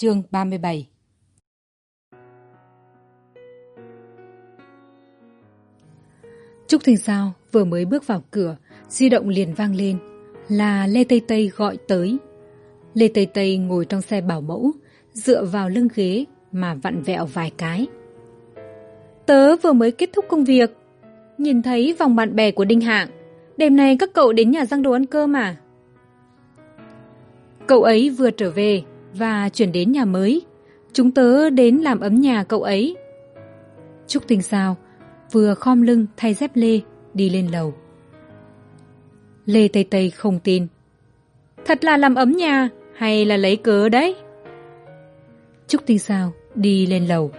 Chương ba mươi bảy Trúc Thành Sao vừa mới bước vào cửa, di động liền vang lên, là Lê Tây Tây gọi tới. Lê Tây Tây ngồi trong xe bảo mẫu, dựa vào lưng ghế mà vặn vẹo vài cái. Tớ vừa mới kết thúc công việc, nhìn thấy vòng bạn bè của Đinh Hạng. Đêm nay các cậu đến nhà răng đồ ăn cơm à? Cậu ấy vừa trở về và chuyển đến nhà mới. Chúng tớ đến làm ấm nhà cậu ấy. Trúc Tinh Sao vừa khom lưng thay dép lê đi lên lầu. Lê Tây Tây không tin. Thật là làm ấm nhà hay là lấy cớ đấy? Trúc Tinh Sao đi lên lầu.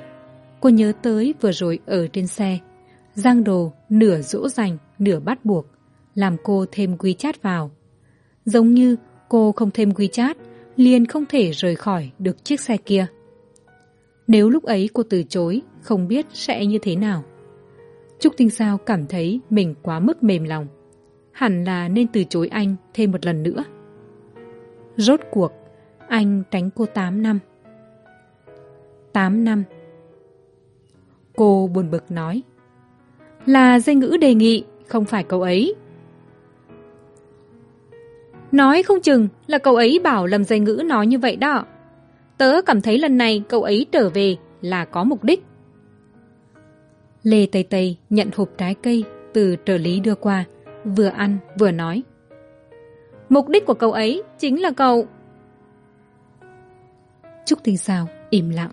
Cô nhớ tới vừa rồi ở trên xe. Giang đồ nửa dỗ dành, nửa bắt buộc. Làm cô thêm quy chát vào. Giống như cô không thêm quy chát, liền không thể rời khỏi được chiếc xe kia. Nếu lúc ấy cô từ chối, không biết sẽ như thế nào. Trúc Tinh Sao cảm thấy mình quá mức mềm lòng. Hẳn là nên từ chối anh thêm một lần nữa. Rốt cuộc, anh tránh cô tám năm. tám năm. Cô buồn bực nói. Là danh ngữ đề nghị, không phải cậu ấy. Nói không chừng là cậu ấy bảo lầm dây ngữ nói như vậy đó. Tớ cảm thấy lần này cậu ấy trở về là có mục đích. Lê Tây Tây nhận hộp trái cây từ trợ lý đưa qua, vừa ăn vừa nói. Mục đích của cậu ấy chính là cậu. Trúc Tinh Sao im lặng.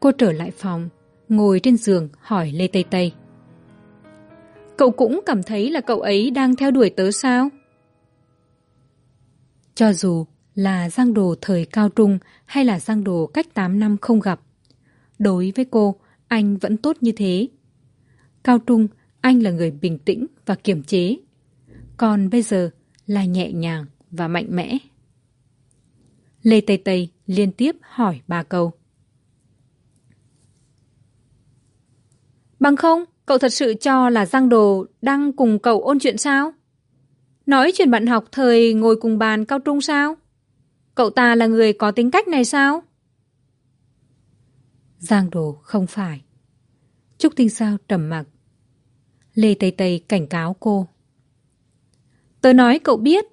Cô trở lại phòng, ngồi trên giường hỏi Lê Tây Tây. Cậu cũng cảm thấy là cậu ấy đang theo đuổi tớ sao? Cho dù là giang đồ thời cao trung hay là giang đồ cách tám năm không gặp. Đối với cô, anh vẫn tốt như thế. Cao trung, anh là người bình tĩnh và kiềm chế. Còn bây giờ là nhẹ nhàng và mạnh mẽ. Lê Tây Tây liên tiếp hỏi ba câu. Bằng không, cậu thật sự cho là Giang Đồ đang cùng cậu ôn chuyện sao? Nói chuyện bạn học thời ngồi cùng bàn cao trung sao? Cậu ta là người có tính cách này sao? Giang Đồ không phải. Trúc Tinh Sao trầm mặc. Lê Tây Tây cảnh cáo cô. Tớ nói cậu biết,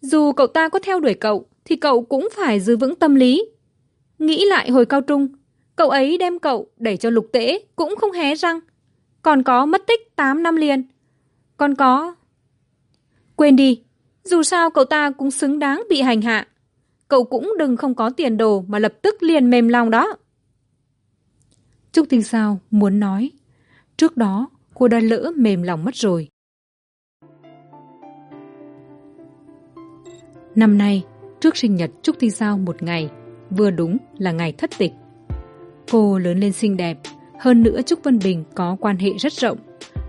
dù cậu ta có theo đuổi cậu, thì cậu cũng phải giữ vững tâm lý. Nghĩ lại hồi cao trung, cậu ấy đem cậu đẩy cho lục tễ cũng không hé răng. Còn có mất tích tám năm liền. Còn có... Quên đi, dù sao cậu ta cũng xứng đáng bị hành hạ. Cậu cũng đừng không có tiền đồ mà lập tức liền mềm lòng đó. Trúc Tinh Sao muốn nói. Trước đó, cô đã lỡ mềm lòng mất rồi. Năm nay, trước sinh nhật Trúc Tinh Sao một ngày, vừa đúng là ngày thất tịch. Cô lớn lên xinh đẹp, hơn nữa Trúc Vân Bình có quan hệ rất rộng,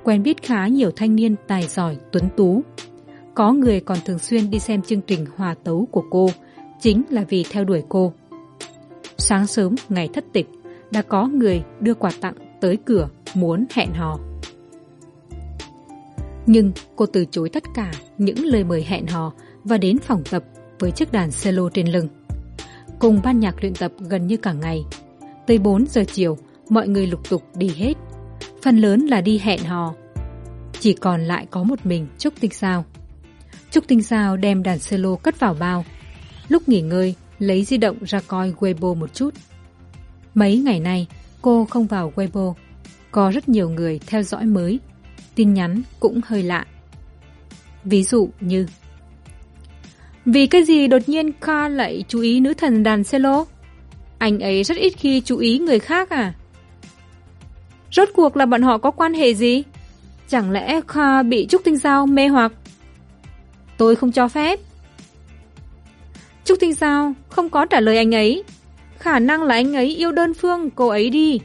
quen biết khá nhiều thanh niên tài giỏi, tuấn tú. Có người còn thường xuyên đi xem chương trình hòa tấu của cô, chính là vì theo đuổi cô. Sáng sớm ngày thất tịch, đã có người đưa quà tặng tới cửa muốn hẹn hò. Nhưng cô từ chối tất cả những lời mời hẹn hò và đến phòng tập với chiếc đàn cello trên lưng. Cùng ban nhạc luyện tập gần như cả ngày. Tới bốn giờ chiều, mọi người lục tục đi hết. Phần lớn là đi hẹn hò. Chỉ còn lại có một mình Trúc Tinh Sao. Trúc Tinh Sao đem đàn cello cất vào bao. Lúc nghỉ ngơi, lấy di động ra coi Weibo một chút. Mấy ngày nay, cô không vào Weibo. Có rất nhiều người theo dõi mới. Tin nhắn cũng hơi lạ. Ví dụ như Vì cái gì đột nhiên Kha lại chú ý nữ thần đàn cello? Anh ấy rất ít khi chú ý người khác à? Rốt cuộc là bọn họ có quan hệ gì? Chẳng lẽ Kha bị Trúc Tinh Giao mê hoặc? Tôi không cho phép. Trúc Tinh Giao không có trả lời anh ấy. Khả năng là anh ấy yêu đơn phương cô ấy đi.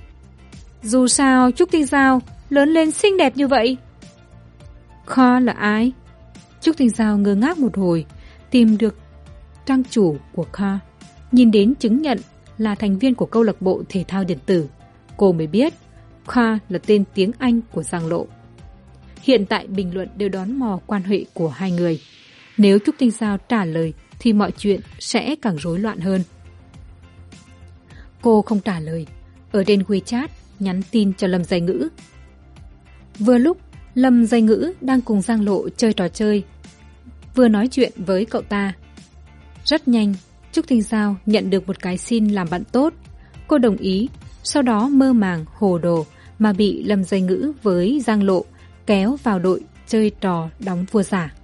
Dù sao Trúc Tinh Giao lớn lên xinh đẹp như vậy. Kha là ai? Trúc Tinh Giao ngơ ngác một hồi, tìm được trang chủ của Kha. Nhìn đến chứng nhận là thành viên của câu lạc bộ thể thao điện tử. Cô mới biết Kha là tên tiếng Anh của Giang Lộ. Hiện tại bình luận đều đón mò quan hệ của hai người. Nếu Trúc Tinh Giao trả lời thì mọi chuyện sẽ càng rối loạn hơn. Cô không trả lời. Ở trên WeChat nhắn tin cho Lâm Dây Ngữ. Vừa lúc Lâm Dây Ngữ đang cùng Giang Lộ chơi trò chơi. Vừa nói chuyện với cậu ta. Rất nhanh, Trúc tinh Giao nhận được một cái xin làm bạn tốt. Cô đồng ý, sau đó mơ màng, hồ đồ mà bị Lâm Dây Ngữ với Giang Lộ kéo vào đội chơi trò đóng vua giả.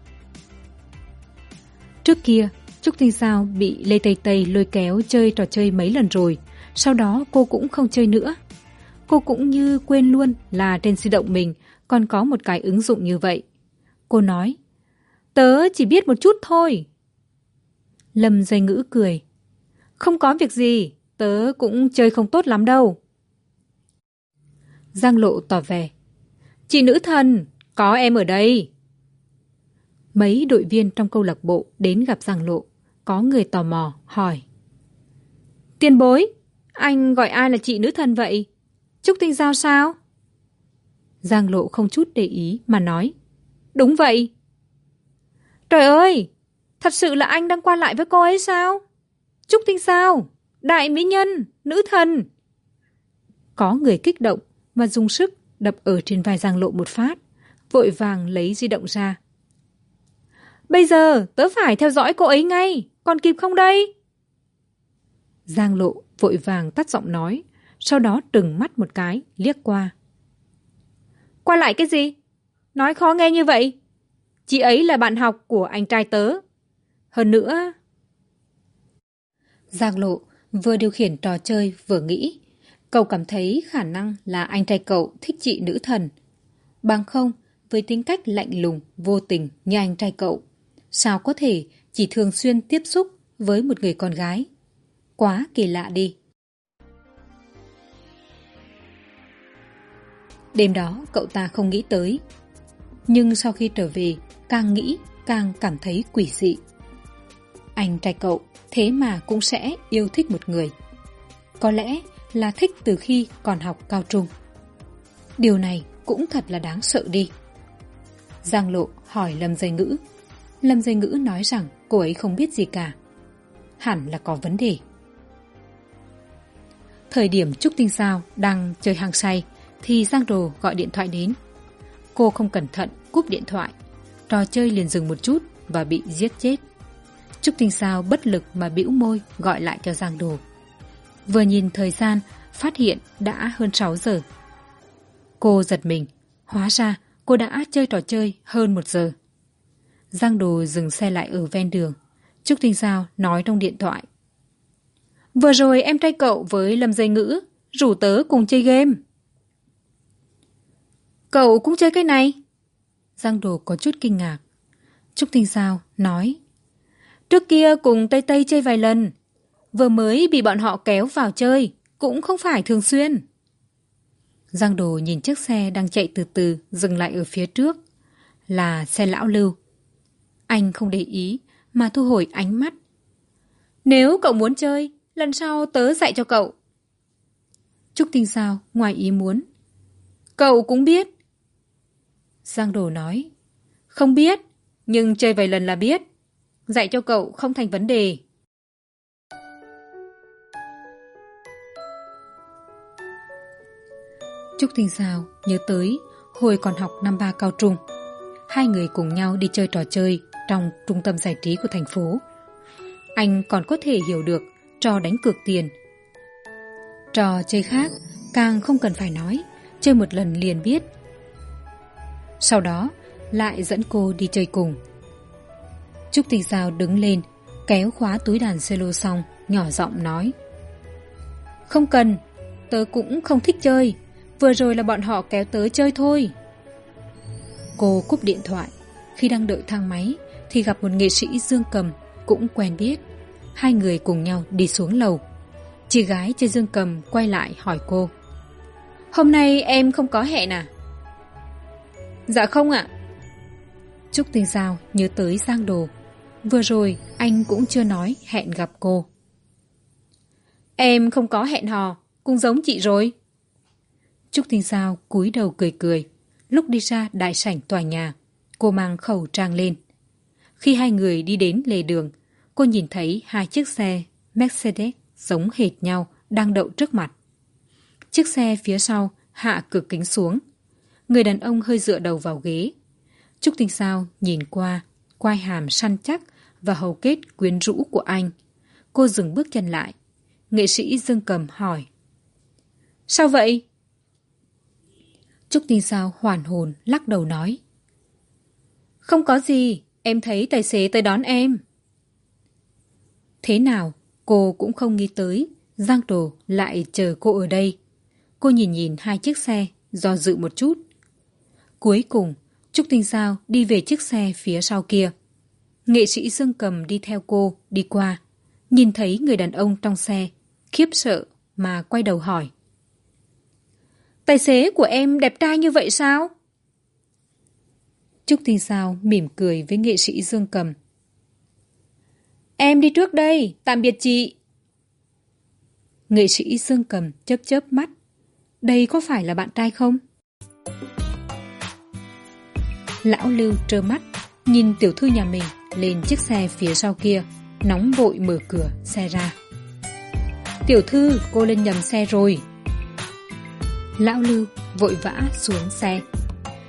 Trước kia, Trúc Tinh Sao bị Lê Tây Tây lôi kéo chơi trò chơi mấy lần rồi, sau đó cô cũng không chơi nữa. Cô cũng như quên luôn là trên di động mình còn có một cái ứng dụng như vậy. Cô nói, tớ chỉ biết một chút thôi. Lâm dây ngữ cười. Không có việc gì, tớ cũng chơi không tốt lắm đâu. Giang lộ tỏ vẻ. Chị nữ thần, có em ở đây. Mấy đội viên trong câu lạc bộ đến gặp Giang lộ. Có người tò mò, hỏi. tiên bối, anh gọi ai là chị nữ thần vậy? Trúc Tinh Giao sao? Giang lộ không chút để ý mà nói. Đúng vậy. Trời ơi, thật sự là anh đang qua lại với cô ấy sao? Trúc Tinh Giao, đại mỹ nhân, nữ thần. Có người kích động và dùng sức đập ở trên vai Giang lộ một phát, vội vàng lấy di động ra. Bây giờ tớ phải theo dõi cô ấy ngay, còn kịp không đây? Giang lộ vội vàng tắt giọng nói, sau đó trừng mắt một cái, liếc qua. Qua lại cái gì? Nói khó nghe như vậy. Chị ấy là bạn học của anh trai tớ. Hơn nữa... Giang lộ vừa điều khiển trò chơi vừa nghĩ. Cậu cảm thấy khả năng là anh trai cậu thích chị nữ thần. Bằng không, với tính cách lạnh lùng, vô tình như anh trai cậu, sao có thể chỉ thường xuyên tiếp xúc với một người con gái? Quá kỳ lạ đi. Đêm đó cậu ta không nghĩ tới. Nhưng sau khi trở về, càng nghĩ càng cảm thấy quỷ dị. Anh trai cậu thế mà cũng sẽ yêu thích một người. Có lẽ là thích từ khi còn học cao trung. Điều này cũng thật là đáng sợ đi. Giang Lộ hỏi Lâm Dây Ngữ. Lâm Dây Ngữ nói rằng cô ấy không biết gì cả. Hẳn là có vấn đề. Thời điểm Trúc Tinh Sao đang chơi hang say, thì Giang Đồ gọi điện thoại đến. Cô không cẩn thận cúp điện thoại. Trò chơi liền dừng một chút và bị giết chết. Trúc Tinh Sao bất lực mà bĩu môi gọi lại cho Giang Đồ. Vừa nhìn thời gian, phát hiện đã hơn sáu giờ. Cô giật mình, hóa ra cô đã chơi trò chơi hơn một giờ. Giang Đồ dừng xe lại ở ven đường. Trúc Tinh giao nói trong điện thoại. Vừa rồi em trai cậu với Lâm Dây Ngữ, rủ tớ cùng chơi game. Cậu cũng chơi cái này? Giang Đồ có chút kinh ngạc. Trúc Tinh giao nói. Trước kia cùng Tây Tây chơi vài lần. Vừa mới bị bọn họ kéo vào chơi, cũng không phải thường xuyên. Giang Đồ nhìn chiếc xe đang chạy từ từ dừng lại ở phía trước. Là xe lão lưu. Anh không để ý mà thu hồi ánh mắt. Nếu cậu muốn chơi, lần sau tớ dạy cho cậu. Trúc Tinh Sao ngoài ý muốn. Cậu cũng biết. Giang Đồ nói. Không biết, nhưng chơi vài lần là biết. Dạy cho cậu không thành vấn đề. Trúc Tinh Sao nhớ tới hồi còn học năm ba cao trung. Hai người cùng nhau đi chơi trò chơi trong trung tâm giải trí của thành phố. Anh còn có thể hiểu được trò đánh cược tiền. Trò chơi khác càng không cần phải nói, chơi một lần liền biết. Sau đó lại dẫn cô đi chơi cùng. Trúc Tinh Sao đứng lên, kéo khóa túi đàn cello xong, nhỏ giọng nói. Không cần, tớ cũng không thích chơi, vừa rồi là bọn họ kéo tới chơi thôi. Cô cúp điện thoại, khi đang đợi thang máy thì gặp một nghệ sĩ dương cầm cũng quen biết. Hai người cùng nhau đi xuống lầu. Chị gái chơi dương cầm quay lại hỏi cô. Hôm nay em không có hẹn à? Dạ không ạ. Trúc Tinh Giao nhớ tới Giang Đồ. Vừa rồi anh cũng chưa nói hẹn gặp cô. Em không có hẹn hò, cũng giống chị rồi. Trúc Tinh Giao cúi đầu cười cười. Lúc đi ra đại sảnh tòa nhà, cô mang khẩu trang lên. Khi hai người đi đến lề đường, cô nhìn thấy hai chiếc xe Mercedes giống hệt nhau đang đậu trước mặt. Chiếc xe phía sau hạ cửa kính xuống. Người đàn ông hơi dựa đầu vào ghế. Trúc Tinh Sao nhìn qua, quai hàm săn chắc và hầu kết quyến rũ của anh. Cô dừng bước chân lại. Nghệ sĩ Dương Cầm hỏi. Sao vậy? Trúc Tinh Sao hoàn hồn lắc đầu nói. Không có gì, em thấy tài xế tới đón em. Thế nào, cô cũng không nghĩ tới, Giang Đồ lại chờ cô ở đây. Cô nhìn nhìn hai chiếc xe, do dự một chút. Cuối cùng, Trúc Tinh Sao đi về chiếc xe phía sau kia. Nghệ sĩ Dương Cầm đi theo cô, đi qua. Nhìn thấy người đàn ông trong xe, khiếp sợ mà quay đầu hỏi. Tài xế của em đẹp trai như vậy sao? Trúc Tinh Sao mỉm cười với nghệ sĩ Dương Cầm. Em đi trước đây, tạm biệt chị. Nghệ sĩ Dương Cầm chớp chớp mắt. Đây có phải là bạn trai không? Lão Lưu trơ mắt, nhìn tiểu thư nhà mình lên chiếc xe phía sau kia, nóng vội mở cửa xe ra. Tiểu thư, cô lên nhầm xe rồi. Lão Lưu vội vã xuống xe.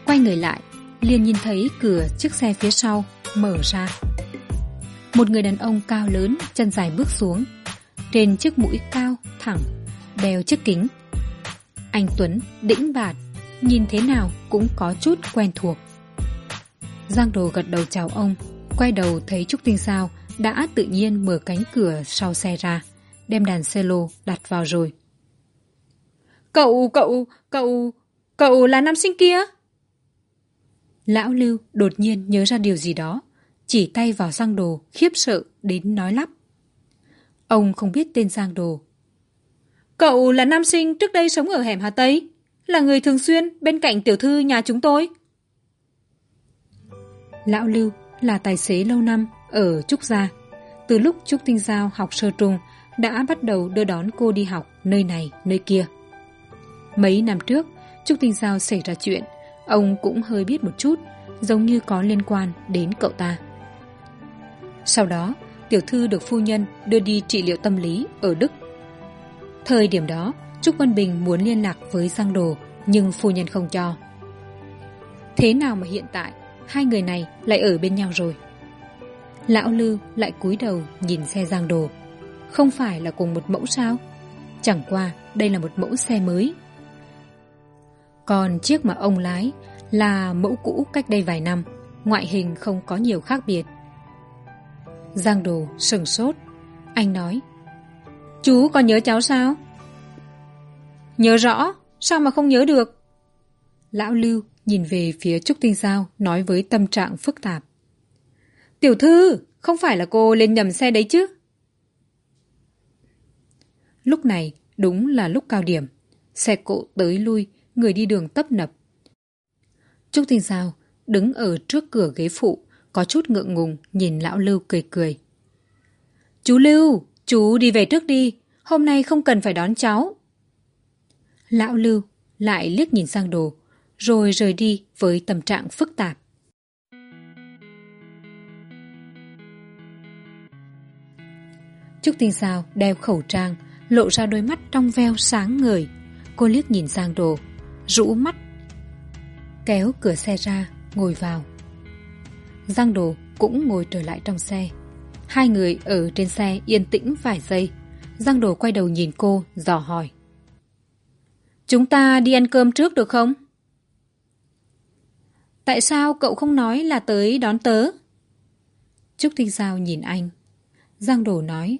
Quay người lại, liền nhìn thấy cửa chiếc xe phía sau mở ra. Một người đàn ông cao lớn, chân dài bước xuống. Trên chiếc mũi cao, thẳng, đeo chiếc kính. Anh Tuấn đĩnh bạt, nhìn thế nào cũng có chút quen thuộc. Giang Đồ gật đầu chào ông, quay đầu thấy Trúc Tinh Sao đã tự nhiên mở cánh cửa sau xe ra, đem đàn cello đặt vào rồi. Cậu, cậu, cậu, cậu là nam sinh kia? Lão Lưu đột nhiên nhớ ra điều gì đó, chỉ tay vào Giang Đồ khiếp sợ đến nói lắp. Ông không biết tên Giang Đồ. Cậu là nam sinh trước đây sống ở hẻm Hà Tây, là người thường xuyên bên cạnh tiểu thư nhà chúng tôi. Lão Lưu là tài xế lâu năm ở Trúc Gia. Từ lúc Trúc Tinh Giao học sơ trung đã bắt đầu đưa đón cô đi học nơi này, nơi kia. Mấy năm trước, Trúc Tinh Giao xảy ra chuyện, ông cũng hơi biết một chút, giống như có liên quan đến cậu ta. Sau đó, tiểu thư được phu nhân đưa đi trị liệu tâm lý ở Đức. Thời điểm đó, Trúc Văn Bình muốn liên lạc với Giang Đồ, nhưng phu nhân không cho. Thế nào mà hiện tại, hai người này lại ở bên nhau rồi? Lão Lư lại cúi đầu nhìn xe Giang Đồ. Không phải là cùng một mẫu sao? Chẳng qua, đây là một mẫu xe mới. Còn chiếc mà ông lái là mẫu cũ cách đây vài năm, ngoại hình không có nhiều khác biệt. Giang Đồ sừng sốt. Anh nói, Chú còn nhớ cháu sao? Nhớ rõ, sao mà không nhớ được? Lão Lưu nhìn về phía Trúc Tinh Giao nói với tâm trạng phức tạp. Tiểu thư, không phải là cô lên nhầm xe đấy chứ? Lúc này đúng là lúc cao điểm. Xe cộ tới lui, người đi đường tấp nập. Trúc Tinh Giao đứng ở trước cửa ghế phụ, có chút ngượng ngùng nhìn lão Lưu cười cười. Chú Lưu, chú đi về trước đi, hôm nay không cần phải đón cháu. Lão Lưu lại liếc nhìn sang đồ, rồi rời đi với tâm trạng phức tạp. Trúc Tinh Sao đeo khẩu trang, lộ ra đôi mắt trong veo sáng ngời. Cô liếc nhìn sang Đồ, rũ mắt, kéo cửa xe ra, ngồi vào. Giang Đồ cũng ngồi trở lại trong xe. Hai người ở trên xe yên tĩnh vài giây. Giang Đồ quay đầu nhìn cô, dò hỏi. Chúng ta đi ăn cơm trước được không? Tại sao cậu không nói là tới đón tớ? Trúc Tinh Giao nhìn anh. Giang Đồ nói.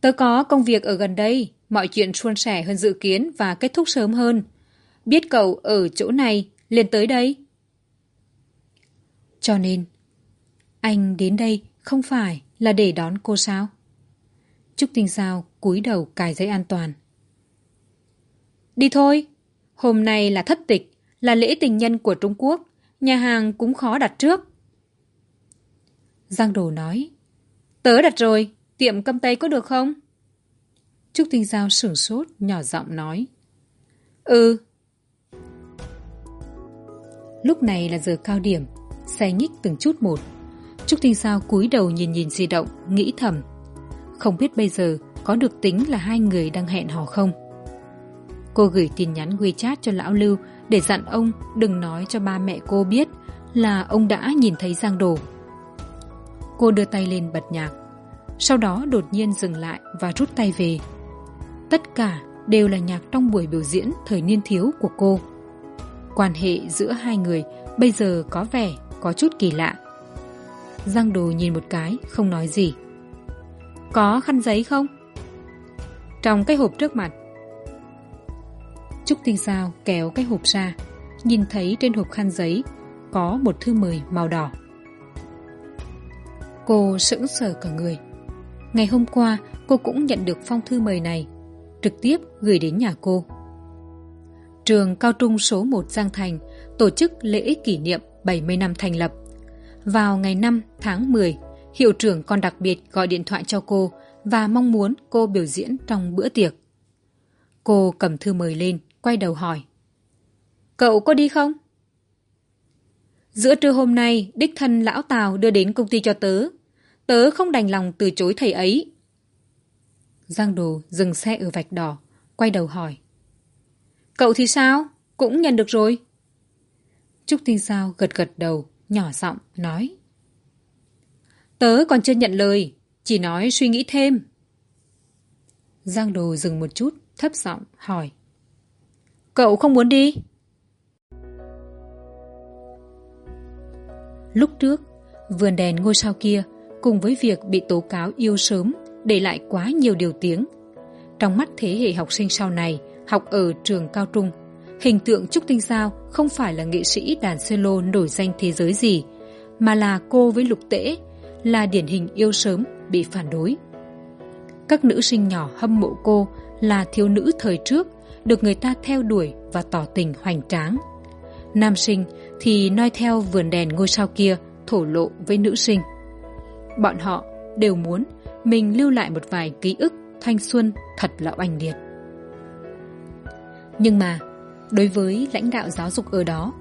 Tớ có công việc ở gần đây, mọi chuyện suôn sẻ hơn dự kiến và kết thúc sớm hơn. Biết cậu ở chỗ này, liền tới đây. Cho nên, anh đến đây không phải là để đón cô sao? Trúc Tinh Giao cúi đầu cài dây an toàn. Đi thôi, hôm nay là thất tịch, là lễ tình nhân của Trung Quốc, nhà hàng cũng khó đặt trước. Giang Đồ nói, tớ đặt rồi, tiệm cầm Tây có được không? Trúc Tinh Giao sửng sốt, nhỏ giọng nói. Ừ. Lúc này là giờ cao điểm, xe nhích từng chút một. Trúc Tinh sao cúi đầu nhìn nhìn di động, nghĩ thầm. Không biết bây giờ có được tính là hai người đang hẹn hò không cô gửi tin nhắn wechat cho lão lưu để dặn ông đừng nói cho ba mẹ cô biết là ông đã nhìn thấy giang đồ cô đưa tay lên bật nhạc sau đó đột nhiên dừng lại và rút tay về tất cả đều là nhạc trong buổi biểu diễn thời niên thiếu của cô quan hệ giữa hai người, bây giờ có vẻ có chút kỳ lạ. Giang đồ nhìn một cái, không nói gì. Có khăn giấy không? Trong cái hộp trước mặt. Trúc tinh sao kéo cái hộp ra, nhìn thấy trên hộp khăn giấy có một thư mời màu đỏ. Cô sững sờ cả người. Ngày hôm qua, cô cũng nhận được phong thư mời này, trực tiếp gửi đến nhà cô trường cao trung số một giang thành tổ chức lễ kỷ niệm bảy mươi năm thành lập. Vào ngày năm tháng 10, hiệu trưởng còn đặc biệt gọi điện thoại cho cô và mong muốn cô biểu diễn trong bữa tiệc. Cô cầm thư mời lên quay đầu hỏi cậu có đi không? Giữa trưa hôm nay đích thân lão tào đưa đến công ty cho tớ. Tớ không đành lòng từ chối thầy ấy. Giang đồ dừng xe ở vạch đỏ quay đầu hỏi cậu thì sao? Cũng nhận được rồi. Trúc tinh sao gật gật đầu, nhỏ giọng nói. Tớ còn chưa nhận lời, chỉ nói suy nghĩ thêm. Giang đồ dừng một chút, thấp giọng hỏi. Cậu không muốn đi? Lúc trước, vườn đèn ngôi sao kia cùng với việc bị tố cáo yêu sớm để lại quá nhiều điều tiếng. Trong mắt thế hệ học sinh sau này học ở trường cao trung. Hình tượng trúc tinh giao không phải là nghệ sĩ đàn cello nổi danh thế giới gì, mà là cô với lục tễ, là điển hình yêu sớm, bị phản đối. Các nữ sinh nhỏ hâm mộ cô là thiếu nữ thời trước, được người ta theo đuổi và tỏ tình hoành tráng. Nam sinh thì noi theo vườn đèn ngôi sao kia, thổ lộ với nữ sinh. Bọn họ đều muốn mình lưu lại một vài ký ức thanh xuân thật là oanh liệt nhưng mà, đối với lãnh đạo giáo dục ở đó,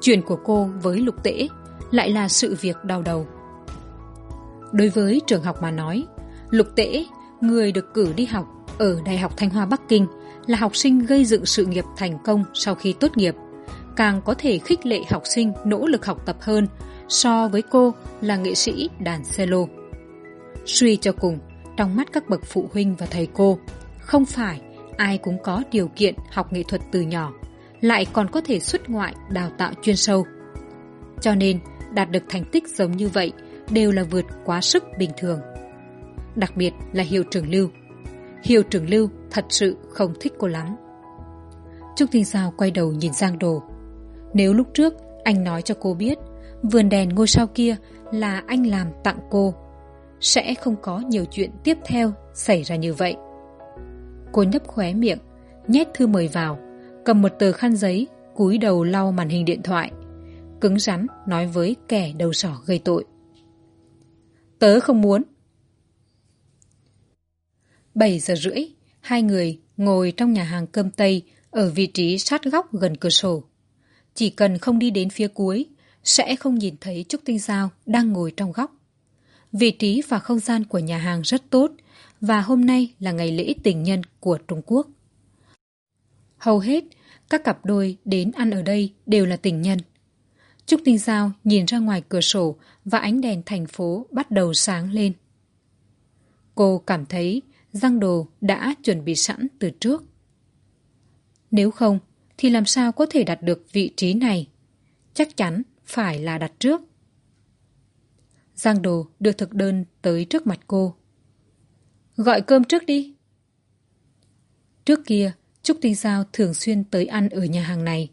chuyện của cô với lục tễ lại là sự việc đau đầu. Đối với trường học mà nói, lục tễ, người được cử đi học ở đại học thanh hoa bắc kinh, là học sinh gây dựng sự nghiệp thành công sau khi tốt nghiệp, càng có thể khích lệ học sinh nỗ lực học tập hơn so với cô là nghệ sĩ đàn cello. Suy cho cùng, trong mắt các bậc phụ huynh và thầy cô, không phải ai cũng có điều kiện học nghệ thuật từ nhỏ, lại còn có thể xuất ngoại đào tạo chuyên sâu. Cho nên, đạt được thành tích giống như vậy đều là vượt quá sức bình thường. Đặc biệt là hiệu trưởng lưu. Hiệu trưởng lưu thật sự không thích cô lắm. Trúc tinh sao quay đầu nhìn giang đồ. Nếu lúc trước anh nói cho cô biết vườn đèn ngôi sao kia là anh làm tặng cô, sẽ không có nhiều chuyện tiếp theo xảy ra như vậy cô nhấp khóe miệng, nhét thư mời vào, cầm một tờ khăn giấy, cúi đầu lau màn hình điện thoại, cứng rắn nói với kẻ đầu sỏ gây tội. Tớ không muốn. Bảy giờ rưỡi, hai người ngồi trong nhà hàng cơm tây ở vị trí sát góc gần cửa sổ. Chỉ cần không đi đến phía cuối, sẽ không nhìn thấy trúc tinh giao đang ngồi trong góc. Vị trí và không gian của nhà hàng rất tốt và hôm nay là ngày lễ tình nhân của trung quốc. Hầu hết các cặp đôi đến ăn ở đây đều là tình nhân. Trúc tinh giao nhìn ra ngoài cửa sổ và ánh đèn thành phố bắt đầu sáng lên. Cô cảm thấy giang đồ đã chuẩn bị sẵn từ trước. Nếu không, thì làm sao có thể đạt được vị trí này? Chắc chắn phải là đặt trước. Giang đồ đưa thực đơn tới trước mặt cô gọi cơm trước đi. Trước kia, trúc tinh giao thường xuyên tới ăn ở nhà hàng này.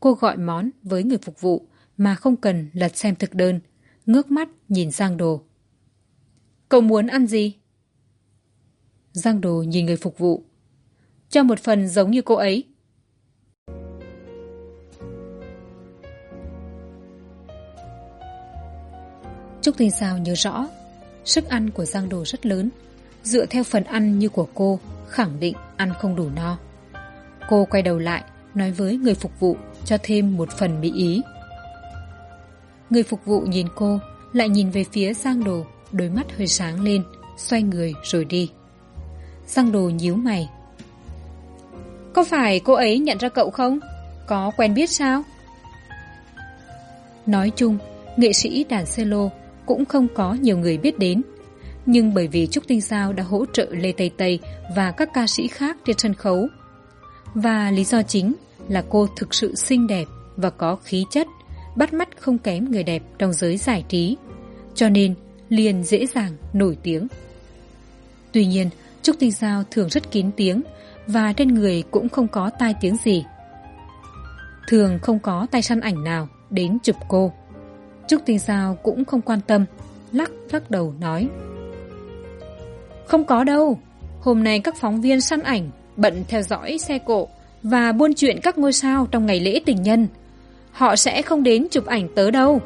Cô gọi món với người phục vụ mà không cần lật xem thực đơn, ngước mắt nhìn giang đồ. Cậu muốn ăn gì? Giang đồ nhìn người phục vụ. Cho một phần giống như cô ấy. Trúc tinh sao nhớ rõ, sức ăn của giang đồ rất lớn dựa theo phần ăn như của cô khẳng định ăn không đủ no cô quay đầu lại nói với người phục vụ cho thêm một phần mỹ ý người phục vụ nhìn cô lại nhìn về phía giang đồ đôi mắt hơi sáng lên xoay người rồi đi Giang đồ nhíu mày Có phải cô ấy nhận ra cậu không? Có quen biết sao? Nói chung, nghệ sĩ đàn cello cũng không có nhiều người biết đến. Nhưng bởi vì Trúc Tinh sao đã hỗ trợ Lê Tây Tây và các ca sĩ khác trên sân khấu. Và lý do chính là cô thực sự xinh đẹp và có khí chất, bắt mắt không kém người đẹp trong giới giải trí. Cho nên liền dễ dàng nổi tiếng. Tuy nhiên, Trúc Tinh sao thường rất kín tiếng và trên người cũng không có tai tiếng gì. Thường không có tay săn ảnh nào đến chụp cô. Trúc Tinh sao cũng không quan tâm, lắc lắc đầu nói. Không có đâu, hôm nay các phóng viên săn ảnh bận theo dõi xe cộ và buôn chuyện các ngôi sao trong ngày lễ tình nhân. Họ sẽ không đến chụp ảnh tớ đâu.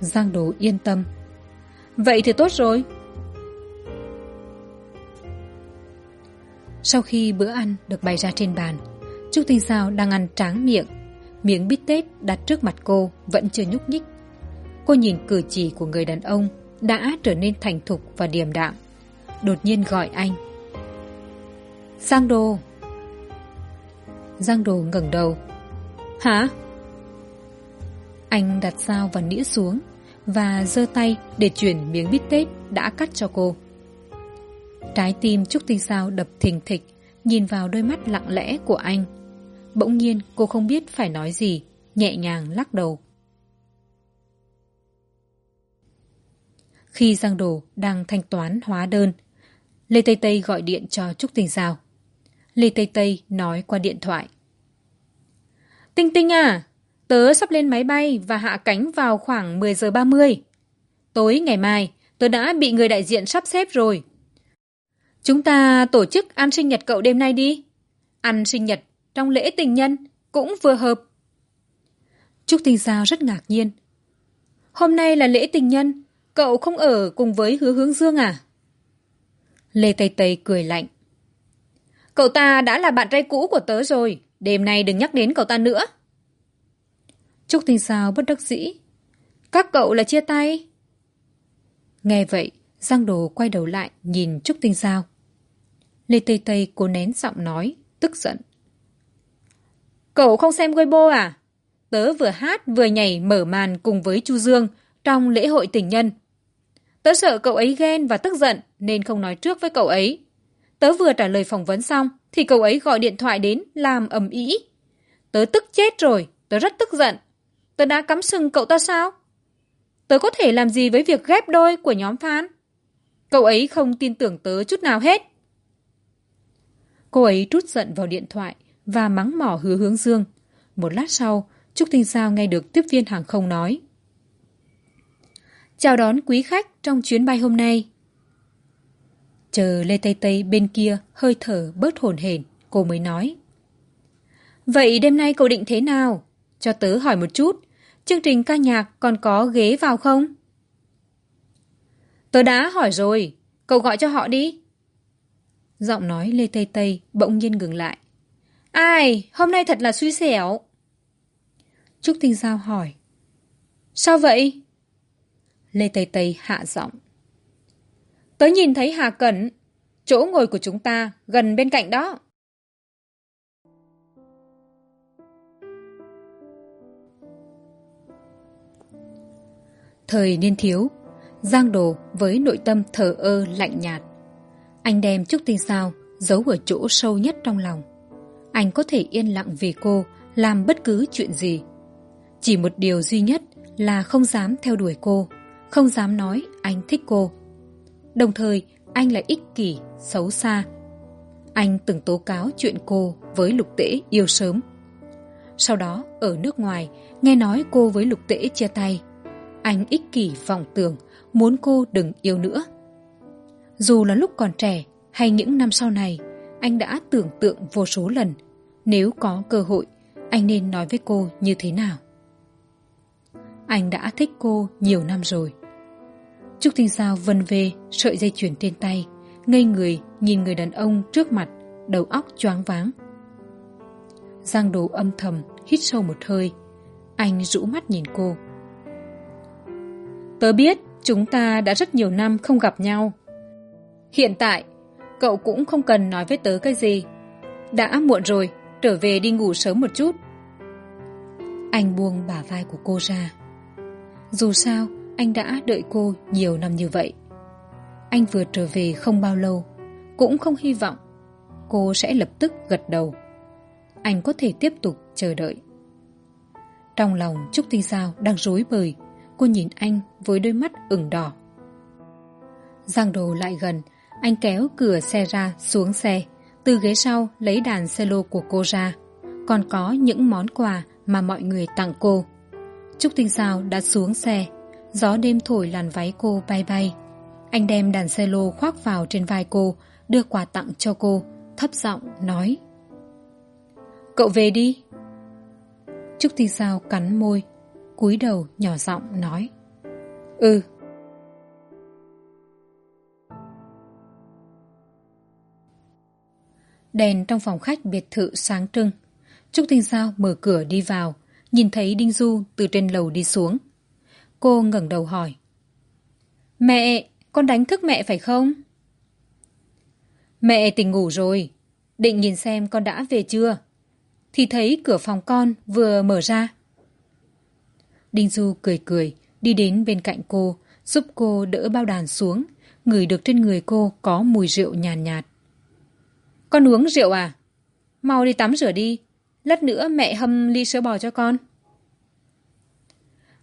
Giang Đồ yên tâm. Vậy thì tốt rồi. Sau khi bữa ăn được bày ra trên bàn, Trúc Tinh Sao đang ăn tráng miệng. Miếng bít tết đặt trước mặt cô vẫn chưa nhúc nhích. Cô nhìn cử chỉ của người đàn ông đã trở nên thành thục và điềm đạm. Đột nhiên gọi anh. Giang Đồ. Giang Đồ ngẩng đầu. Hả? Anh đặt dao và nĩa xuống và giơ tay để chuyển miếng bít tết đã cắt cho cô. Trái tim Trúc Tinh Sao đập thình thịch, nhìn vào đôi mắt lặng lẽ của anh. Bỗng nhiên cô không biết phải nói gì, nhẹ nhàng lắc đầu. Khi Giang Đồ đang thanh toán hóa đơn, Lê Tây Tây gọi điện cho Trúc Tinh Giao. Lê Tây Tây nói qua điện thoại. Tinh Tinh à, tớ sắp lên máy bay và hạ cánh vào khoảng 10 giờ 30. Tối ngày mai, tớ đã bị người đại diện sắp xếp rồi. Chúng ta tổ chức ăn sinh nhật cậu đêm nay đi. Ăn sinh nhật trong lễ tình nhân cũng vừa hợp. Trúc Tinh Giao rất ngạc nhiên. Hôm nay là lễ tình nhân, cậu không ở cùng với hứa hướng dương à? Lê Tây Tây cười lạnh. Cậu ta đã là bạn trai cũ của tớ rồi, đêm nay đừng nhắc đến cậu ta nữa. Trúc Tinh sao bất đắc dĩ. Các cậu là chia tay. Nghe vậy, Giang Đồ quay đầu lại nhìn Trúc Tinh sao. Lê Tây Tây cố nén giọng nói, tức giận. Cậu không xem Weibo à? Tớ vừa hát vừa nhảy mở màn cùng với Chu Dương trong lễ hội tình nhân. Tớ sợ cậu ấy ghen và tức giận nên không nói trước với cậu ấy. Tớ vừa trả lời phỏng vấn xong thì cậu ấy gọi điện thoại đến làm ầm ĩ. Tớ tức chết rồi, tớ rất tức giận. Tớ đã cắm sừng cậu ta sao? Tớ có thể làm gì với việc ghép đôi của nhóm fan? Cậu ấy không tin tưởng tớ chút nào hết. Cô ấy trút giận vào điện thoại và mắng mỏ hứa hướng dương. Một lát sau, Trúc Tinh Sao nghe được tiếp viên hàng không nói. Chào đón quý khách trong chuyến bay hôm nay. Chờ Lê Tây Tây bên kia hơi thở bớt hồn hển, cô mới nói. Vậy đêm nay cậu định thế nào? Cho tớ hỏi một chút, chương trình ca nhạc còn có ghế vào không? Tớ đã hỏi rồi, cậu gọi cho họ đi. Giọng nói Lê Tây Tây bỗng nhiên ngừng lại. Ai, hôm nay thật là suy xẻo. Trúc Tinh Giao hỏi. Sao vậy? Lê Tây Tây hạ giọng. Tớ nhìn thấy Hà Cẩn, chỗ ngồi của chúng ta gần bên cạnh đó. Thời niên thiếu, Giang Đồ với nội tâm thờ ơ lạnh nhạt. Anh đem Trúc Tinh Sao giấu ở chỗ sâu nhất trong lòng. Anh có thể yên lặng vì cô làm bất cứ chuyện gì. Chỉ một điều duy nhất là không dám theo đuổi cô, không dám nói anh thích cô. Đồng thời, anh lại ích kỷ, xấu xa. Anh từng tố cáo chuyện cô với Lục Tễ yêu sớm. Sau đó, ở nước ngoài, nghe nói cô với Lục Tễ chia tay. Anh ích kỷ vọng tưởng, muốn cô đừng yêu nữa. Dù là lúc còn trẻ hay những năm sau này, anh đã tưởng tượng vô số lần. Nếu có cơ hội, anh nên nói với cô như thế nào? Anh đã thích cô nhiều năm rồi. Trúc Tinh Giao vân về sợi dây chuyền trên tay, ngây người nhìn người đàn ông trước mặt, đầu óc choáng váng. Giang đồ âm thầm, hít sâu một hơi. Anh rũ mắt nhìn cô. Tớ biết chúng ta đã rất nhiều năm không gặp nhau. Hiện tại, cậu cũng không cần nói với tớ cái gì đã muộn rồi trở về đi ngủ sớm một chút anh buông bả vai của cô ra dù sao, anh đã đợi cô nhiều năm như vậy. Anh vừa trở về không bao lâu, cũng không hy vọng cô sẽ lập tức gật đầu. Anh có thể tiếp tục chờ đợi. Trong lòng trúc tinh sao đang rối bời, cô nhìn anh với đôi mắt ửng đỏ. Giang đồ lại gần, anh kéo cửa xe ra xuống xe. Từ ghế sau lấy đàn cello của cô ra. Còn có những món quà mà mọi người tặng cô trúc tinh sao đã xuống xe. Gió đêm thổi làn váy cô bay bay. Anh đem đàn cello khoác vào trên vai cô, đưa quà tặng cho cô, thấp giọng nói. Cậu về đi. Trúc tinh sao cắn môi, cúi đầu nhỏ giọng nói. Ừ. Đèn trong phòng khách biệt thự sáng trưng. Trúc tinh sao mở cửa đi vào nhìn thấy đinh du từ trên lầu đi xuống. Cô ngẩng đầu hỏi. Mẹ con đánh thức mẹ phải không? Mẹ tỉnh ngủ rồi. Định nhìn xem con đã về chưa. Thì thấy cửa phòng con vừa mở ra. Đinh du cười cười đi đến bên cạnh cô giúp cô đỡ bao đàn xuống ngửi được trên người cô có mùi rượu nhàn nhạt, nhạt con uống rượu à? Mau đi tắm rửa đi lát nữa mẹ hâm ly sữa bò cho con.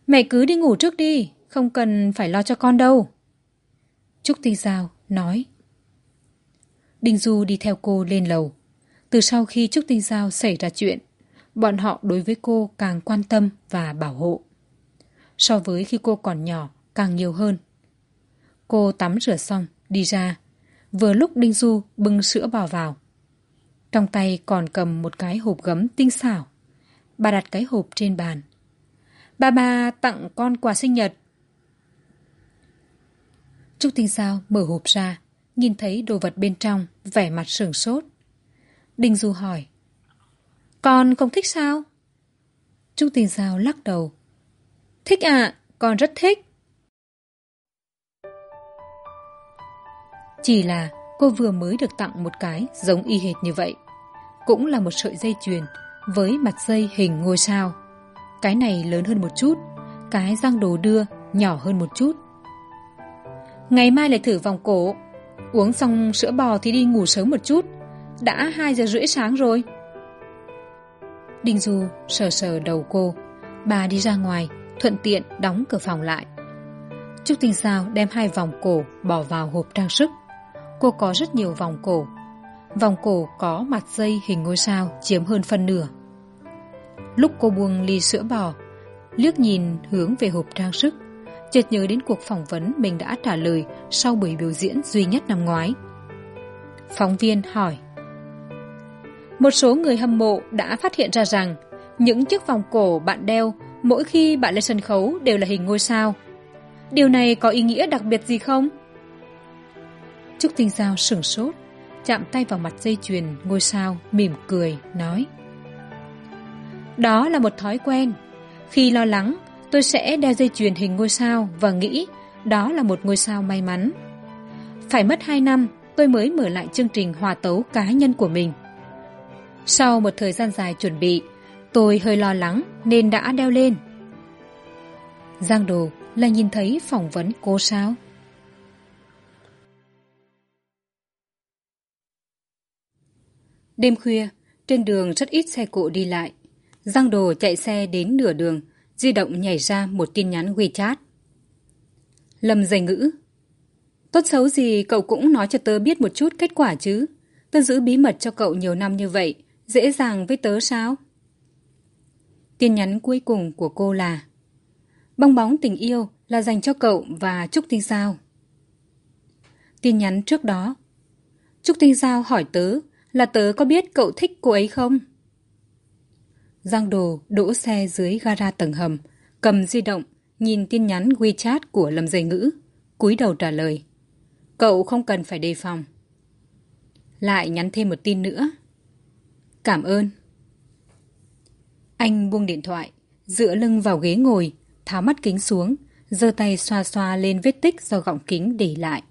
Mẹ cứ đi ngủ trước đi, không cần phải lo cho con đâu. Trúc tinh giao nói. Đinh du đi theo cô lên lầu. Từ sau khi trúc tinh giao xảy ra chuyện, bọn họ đối với cô càng quan tâm và bảo hộ. So với khi cô còn nhỏ, càng nhiều hơn. Cô tắm rửa xong, đi ra. Vừa lúc đinh du bưng sữa bò vào trong tay còn cầm một cái hộp gấm tinh xảo. Bà đặt cái hộp trên bàn. Bà bà tặng con quà sinh nhật. Trúc tinh sao mở hộp ra nhìn thấy đồ vật bên trong vẻ mặt sửng sốt. Đinh du hỏi con không thích sao? Trúc tinh sao lắc đầu thích ạ à, con rất thích. Chỉ là cô vừa mới được tặng một cái giống y hệt như vậy cũng là một sợi dây chuyền với mặt dây hình ngôi sao. Cái này lớn hơn một chút, cái răng đồ đưa nhỏ hơn một chút. Ngày mai lại thử vòng cổ. Uống xong sữa bò thì đi ngủ sớm một chút. Đã hai giờ rưỡi sáng rồi. Đinh du sờ sờ đầu cô. Bà đi ra ngoài, thuận tiện đóng cửa phòng lại. Trúc tinh sao đem hai vòng cổ bỏ vào hộp trang sức. Cô có rất nhiều vòng cổ vòng cổ có mặt dây hình ngôi sao chiếm hơn phân nửa. Lúc cô buông ly sữa bò, liếc nhìn hướng về hộp trang sức, chợt nhớ đến cuộc phỏng vấn mình đã trả lời sau buổi biểu diễn duy nhất năm ngoái. Phóng viên hỏi, một số người hâm mộ đã phát hiện ra rằng những chiếc vòng cổ bạn đeo mỗi khi bạn lên sân khấu đều là hình ngôi sao. Điều này có ý nghĩa đặc biệt gì không? Trúc tinh giao sửng sốt chạm tay vào mặt dây chuyền, ngôi sao, mỉm cười, nói. Đó là một thói quen. Khi lo lắng, tôi sẽ đeo dây chuyền hình ngôi sao và nghĩ đó là một ngôi sao may mắn. Phải mất hai năm, tôi mới mở lại chương trình hòa tấu cá nhân của mình. Sau một thời gian dài chuẩn bị, tôi hơi lo lắng nên đã đeo lên. Giang đồ, là nhìn thấy phỏng vấn cô sao? Đêm khuya, trên đường rất ít xe cộ đi lại. Giang đồ chạy xe đến nửa đường, di động nhảy ra một tin nhắn wechat. Lâm dày ngữ, tốt xấu gì cậu cũng nói cho tớ biết một chút kết quả chứ? Tớ giữ bí mật cho cậu nhiều năm như vậy, dễ dàng với tớ sao? Tin nhắn cuối cùng của cô là, bong bóng tình yêu là dành cho cậu và trúc tinh sao tin nhắn trước đó, trúc tinh sao hỏi tớ là tớ có biết cậu thích cô ấy không? Giang đồ đỗ xe dưới gara tầng hầm, cầm di động, nhìn tin nhắn wechat của lâm dây ngữ, cúi đầu trả lời. Cậu không cần phải đề phòng. Lại nhắn thêm một tin nữa. Cảm ơn. Anh buông điện thoại, dựa lưng vào ghế ngồi, tháo mắt kính xuống, giơ tay xoa xoa lên vết tích do gọng kính để lại.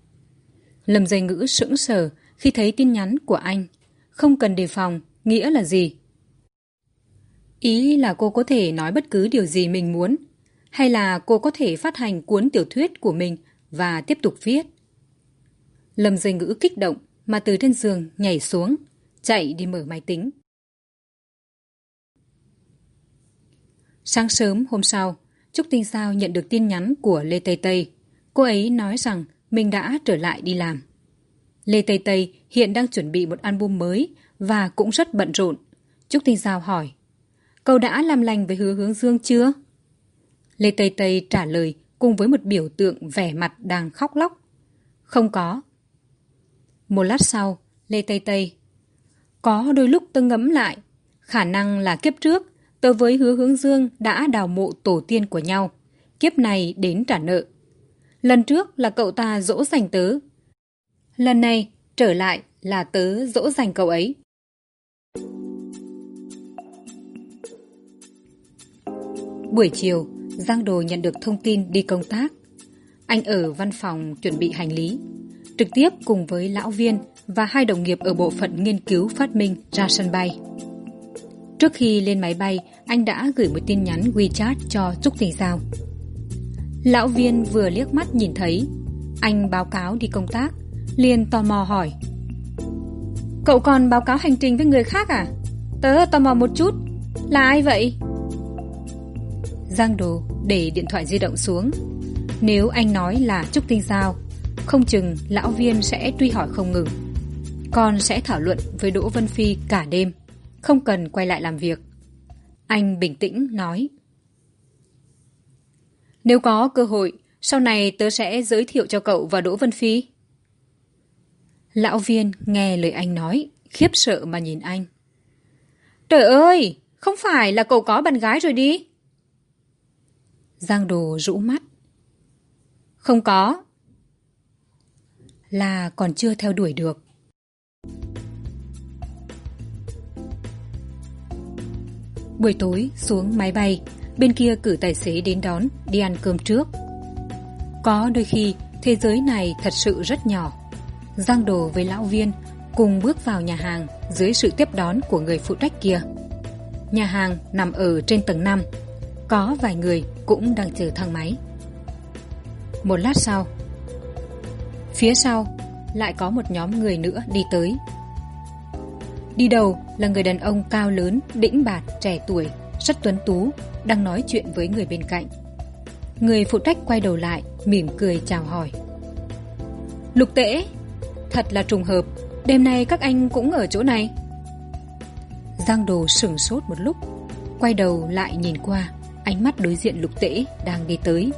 Lâm dây ngữ sững sờ khi thấy tin nhắn của anh không cần đề phòng, nghĩa là gì? Ý là cô có thể nói bất cứ điều gì mình muốn, hay là cô có thể phát hành cuốn tiểu thuyết của mình và tiếp tục viết? Lâm dây ngữ kích động mà từ trên giường nhảy xuống, chạy đi mở máy tính. Sáng sớm hôm sau, trúc tinh sao nhận được tin nhắn của lê tây tây. Cô ấy nói rằng mình đã trở lại đi làm lê tây tây hiện đang chuẩn bị một album mới và cũng rất bận rộn. Trúc tinh Giao hỏi, cậu đã làm lành với hứa hướng dương chưa? Lê tây tây trả lời cùng với một biểu tượng vẻ mặt đang khóc lóc, không có. Một lát sau, lê tây tây, có đôi lúc tớ ngẫm lại, khả năng là kiếp trước tớ với hứa hướng dương đã đào mộ tổ tiên của nhau, kiếp này đến trả nợ. Lần trước là cậu ta dỗ dành tớ lần này, trở lại là tớ dỗ dành cậu ấy. Buổi chiều, giang đồ nhận được thông tin đi công tác. Anh ở văn phòng chuẩn bị hành lý. Trực tiếp cùng với lão viên và hai đồng nghiệp ở bộ phận nghiên cứu phát minh ra sân bay. Trước khi lên máy bay, anh đã gửi một tin nhắn wechat cho trúc tình giao. Lão viên vừa liếc mắt nhìn thấy, anh báo cáo đi công tác liền tò mò hỏi. Cậu còn báo cáo hành trình với người khác à? Tớ tò mò một chút. Là ai vậy? Giang đồ để điện thoại di động xuống. Nếu anh nói là trúc tinh giao không chừng lão viên sẽ truy hỏi không ngừng con sẽ thảo luận với đỗ vân phi cả đêm, không cần quay lại làm việc. Anh bình tĩnh nói. Nếu có cơ hội, sau này tớ sẽ giới thiệu cho cậu và đỗ vân phi lão viên nghe lời anh nói, khiếp sợ mà nhìn anh. Trời ơi, không phải là cậu có bạn gái rồi đi. Giang đồ rũ mắt. Không có. Là còn chưa theo đuổi được. Buổi tối xuống máy bay, bên kia cử tài xế đến đón, đi ăn cơm trước. Có đôi khi thế giới này thật sự rất nhỏ giang đồ với lão viên, cùng bước vào nhà hàng dưới sự tiếp đón của người phụ trách kia. Nhà hàng nằm ở trên tầng năm, có vài người cũng đang chờ thang máy. Một lát sau, phía sau lại có một nhóm người nữa đi tới. Đi đầu là người đàn ông cao lớn, đĩnh bạt, trẻ tuổi, rất tuấn tú, đang nói chuyện với người bên cạnh. Người phụ trách quay đầu lại, mỉm cười chào hỏi. Lục tễ thật là trùng hợp. Đêm nay các anh cũng ở chỗ này. Giang đồ sửng sốt một lúc, quay đầu lại nhìn qua, ánh mắt đối diện lục tễ đang đi tới.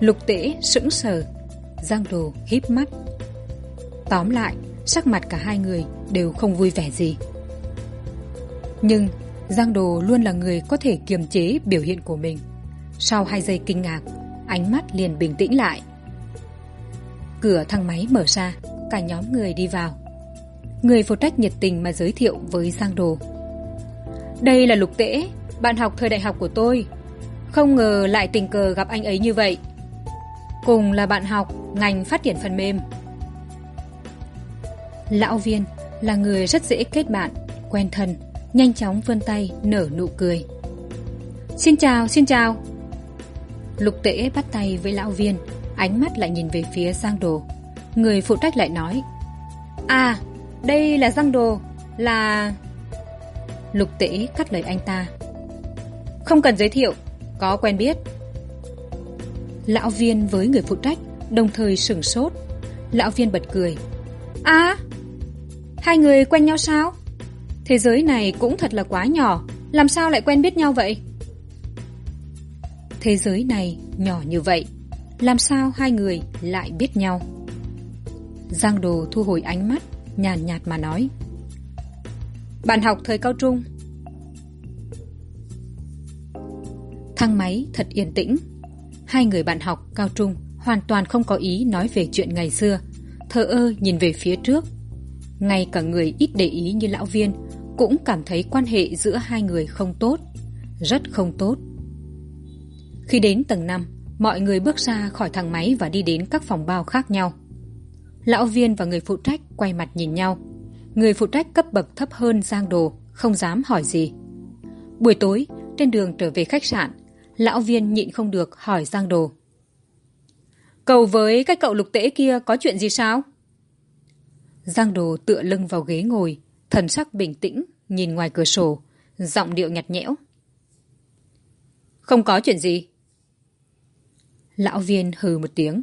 Lục tễ sững sờ, giang đồ híp mắt. Tóm lại, sắc mặt cả hai người đều không vui vẻ gì. Nhưng giang đồ luôn là người có thể kiềm chế biểu hiện của mình. Sau hai giây kinh ngạc, ánh mắt liền bình tĩnh lại. Cửa thang máy mở ra cả nhóm người đi vào. Người phụ trách nhiệt tình mà giới thiệu với giang đồ. Đây là lục tễ, bạn học thời đại học của tôi. Không ngờ lại tình cờ gặp anh ấy như vậy. Cùng là bạn học, ngành phát triển phần mềm. Lão viên là người rất dễ kết bạn, quen thân, nhanh chóng vươn tay, nở nụ cười. Xin chào xin chào. Lục tễ bắt tay với lão viên, ánh mắt lại nhìn về phía giang đồ người phụ trách lại nói à đây là giang đồ, là lục tễ cắt lời anh ta, không cần giới thiệu, có quen biết. Lão viên với người phụ trách đồng thời sửng sốt. Lão viên bật cười à hai người quen nhau sao? Thế giới này cũng thật là quá nhỏ, làm sao lại quen biết nhau vậy? Thế giới này nhỏ như vậy, làm sao hai người lại biết nhau? Giang đồ thu hồi ánh mắt, nhàn nhạt mà nói. Bạn học thời cao trung. Thang máy thật yên tĩnh. Hai người bạn học cao trung hoàn toàn không có ý nói về chuyện ngày xưa. Thờ ơ nhìn về phía trước. Ngay cả người ít để ý như lão viên cũng cảm thấy quan hệ giữa hai người không tốt, rất không tốt. Khi đến tầng năm, mọi người bước ra khỏi thang máy và đi đến các phòng bao khác nhau lão viên và người phụ trách quay mặt nhìn nhau. Người phụ trách cấp bậc thấp hơn giang đồ, không dám hỏi gì. Buổi tối, trên đường trở về khách sạn, lão viên nhịn không được hỏi giang đồ. Cậu với cái cậu lục tễ kia có chuyện gì sao? Giang đồ tựa lưng vào ghế ngồi, thần sắc bình tĩnh, nhìn ngoài cửa sổ, giọng điệu nhạt nhẽo. Không có chuyện gì. Lão viên hừ một tiếng.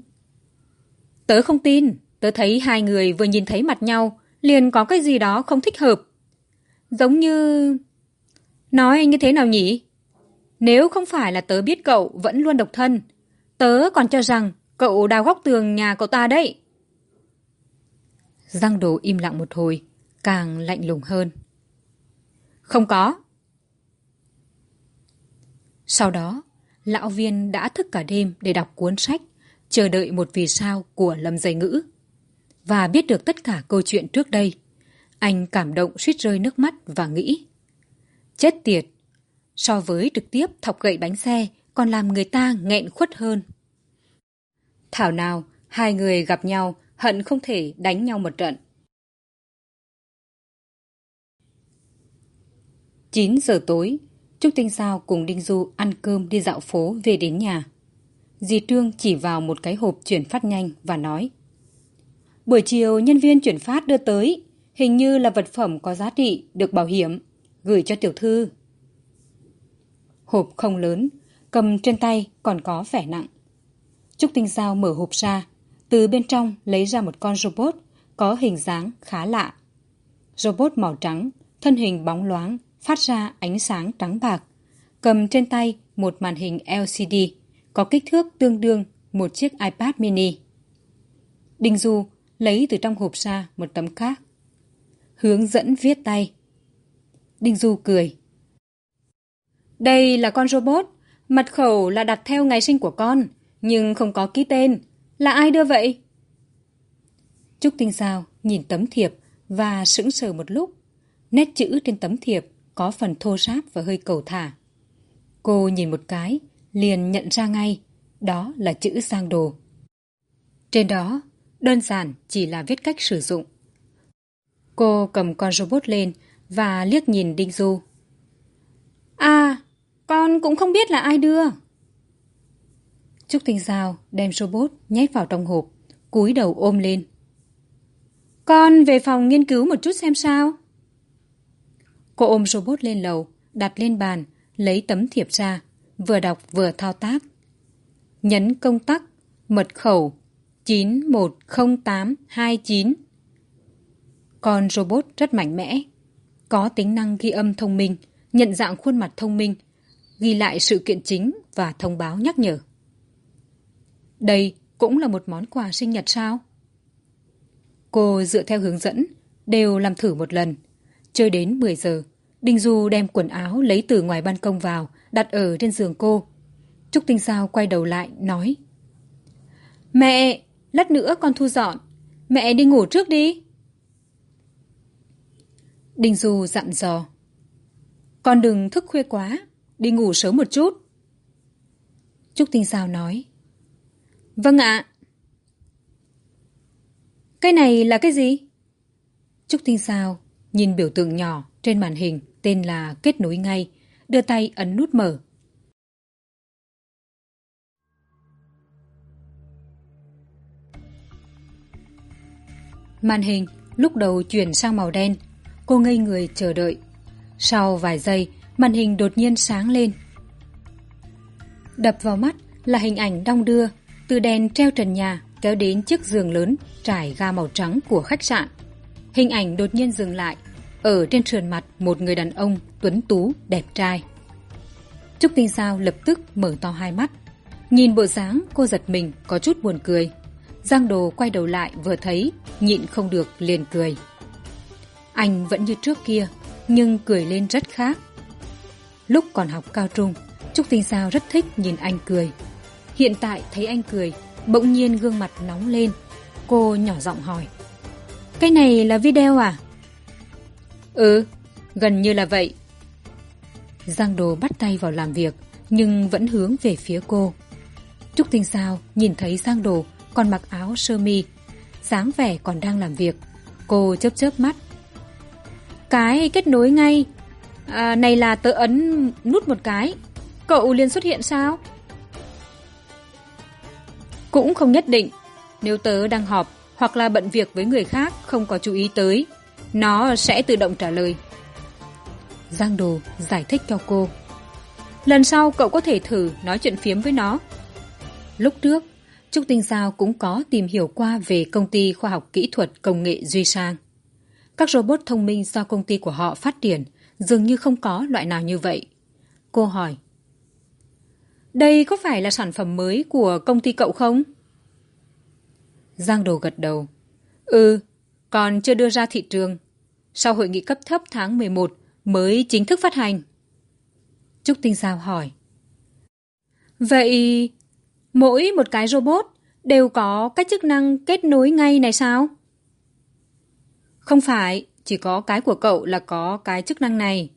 Tớ không tin tớ thấy hai người vừa nhìn thấy mặt nhau, liền có cái gì đó không thích hợp. Giống như, nói như thế nào nhỉ? Nếu không phải là tớ biết cậu vẫn luôn độc thân, tớ còn cho rằng cậu đào góc tường nhà cậu ta đấy. Giang đồ im lặng một hồi, càng lạnh lùng hơn. Không có. Sau đó, lão viên đã thức cả đêm để đọc cuốn sách chờ đợi một vì sao của lâm dây ngữ và biết được tất cả câu chuyện trước đây. Anh cảm động suýt rơi nước mắt và nghĩ, chết tiệt, so với trực tiếp thọc gậy bánh xe còn làm người ta nghẹn khuất hơn. Thảo nào, hai người gặp nhau, hận không thể đánh nhau một trận. Chín giờ tối, trúc tinh sao cùng đinh du ăn cơm đi dạo phố về đến nhà. Dì trương chỉ vào một cái hộp chuyển phát nhanh và nói buổi chiều, nhân viên chuyển phát đưa tới. Hình như là vật phẩm có giá trị, được bảo hiểm. Gửi cho tiểu thư. Hộp không lớn, cầm trên tay còn có vẻ nặng. Trúc tinh giao mở hộp ra. Từ bên trong lấy ra một con robot, có hình dáng khá lạ. Robot màu trắng, thân hình bóng loáng, phát ra ánh sáng trắng bạc. Cầm trên tay một màn hình lcd có kích thước tương đương một chiếc ipad mini. Đinh du lấy từ trong hộp ra một tấm khác. Hướng dẫn viết tay. Đinh du cười. Đây là con robot. Mật khẩu là đặt theo ngày sinh của con, nhưng không có ký tên. Là ai đưa vậy? Trúc tinh sao nhìn tấm thiệp và sững sờ một lúc. Nét chữ trên tấm thiệp có phần thô ráp và hơi cầu thả. Cô nhìn một cái, liền nhận ra ngay, đó là chữ sang đồ. Trên đó đơn giản chỉ là viết cách sử dụng. Cô cầm con robot lên và liếc nhìn đinh du. À con cũng không biết là ai đưa. Trúc tinh giao đem robot nhét vào trong hộp, cúi đầu ôm lên. Con về phòng nghiên cứu một chút xem sao. Cô ôm robot lên lầu, đặt lên bàn, lấy tấm thiệp ra, vừa đọc vừa thao tác. Nhấn công tắc, mật khẩu chín một không tám hai chín. Con robot rất mạnh mẽ, có tính năng ghi âm thông minh, nhận dạng khuôn mặt thông minh, ghi lại sự kiện chính và thông báo nhắc nhở. Đây cũng là một món quà sinh nhật sao? Cô dựa theo hướng dẫn, đều làm thử một lần. Chơi đến mười giờ, đinh du đem quần áo lấy từ ngoài ban công vào, đặt ở trên giường cô. Trúc tinh sao quay đầu lại, nói, mẹ lát nữa con thu dọn. Mẹ đi ngủ trước đi. Đình du dặn dò. Con đừng thức khuya quá, đi ngủ sớm một chút. Trúc tinh sao nói. Vâng ạ. Cái này là cái gì? Trúc tinh sao nhìn biểu tượng nhỏ trên màn hình tên là kết nối ngay, đưa tay ấn nút mở. Màn hình lúc đầu chuyển sang màu đen. Cô ngây người chờ đợi. Sau vài giây, màn hình đột nhiên sáng lên. Đập vào mắt là hình ảnh đong đưa từ đèn treo trần nhà kéo đến chiếc giường lớn trải ga màu trắng của khách sạn. Hình ảnh đột nhiên dừng lại ở trên sườn mặt một người đàn ông tuấn tú, đẹp trai. Trúc tinh sao lập tức mở to hai mắt. Nhìn bộ dáng, cô giật mình, có chút buồn cười giang đồ quay đầu lại vừa thấy, nhịn không được liền cười. Anh vẫn như trước kia, nhưng cười lên rất khác. Lúc còn học cao trung, trúc tinh sao rất thích nhìn anh cười. Hiện tại thấy anh cười, bỗng nhiên gương mặt nóng lên. Cô nhỏ giọng hỏi, cái này là video à? Ừ gần như là vậy. Giang đồ bắt tay vào làm việc, nhưng vẫn hướng về phía cô. Trúc tinh sao nhìn thấy giang đồ còn mặc áo sơ mi dáng vẻ còn đang làm việc. Cô chớp chớp mắt. Cái kết nối ngay. À, này là tớ ấn nút một cái. Cậu liền xuất hiện sao? Cũng không nhất định. Nếu tớ đang họp hoặc là bận việc với người khác không có chú ý tới nó sẽ tự động trả lời. Giang đồ giải thích cho cô. Lần sau cậu có thể thử nói chuyện phiếm với nó. Lúc trước trúc tinh giao cũng có tìm hiểu qua về công ty khoa học kỹ thuật công nghệ duy sang các robot thông minh do công ty của họ phát triển dường như không có loại nào như vậy. Cô hỏi, đây có phải là sản phẩm mới của công ty cậu không? Giang đồ gật đầu ừ còn chưa đưa ra thị trường. Sau hội nghị cấp thấp tháng m một mới chính thức phát hành. Trúc tinh giao hỏi, vậy mỗi một cái robot đều có cách chức năng kết nối ngay này sao? Không phải, chỉ có cái của cậu là có cái chức năng này.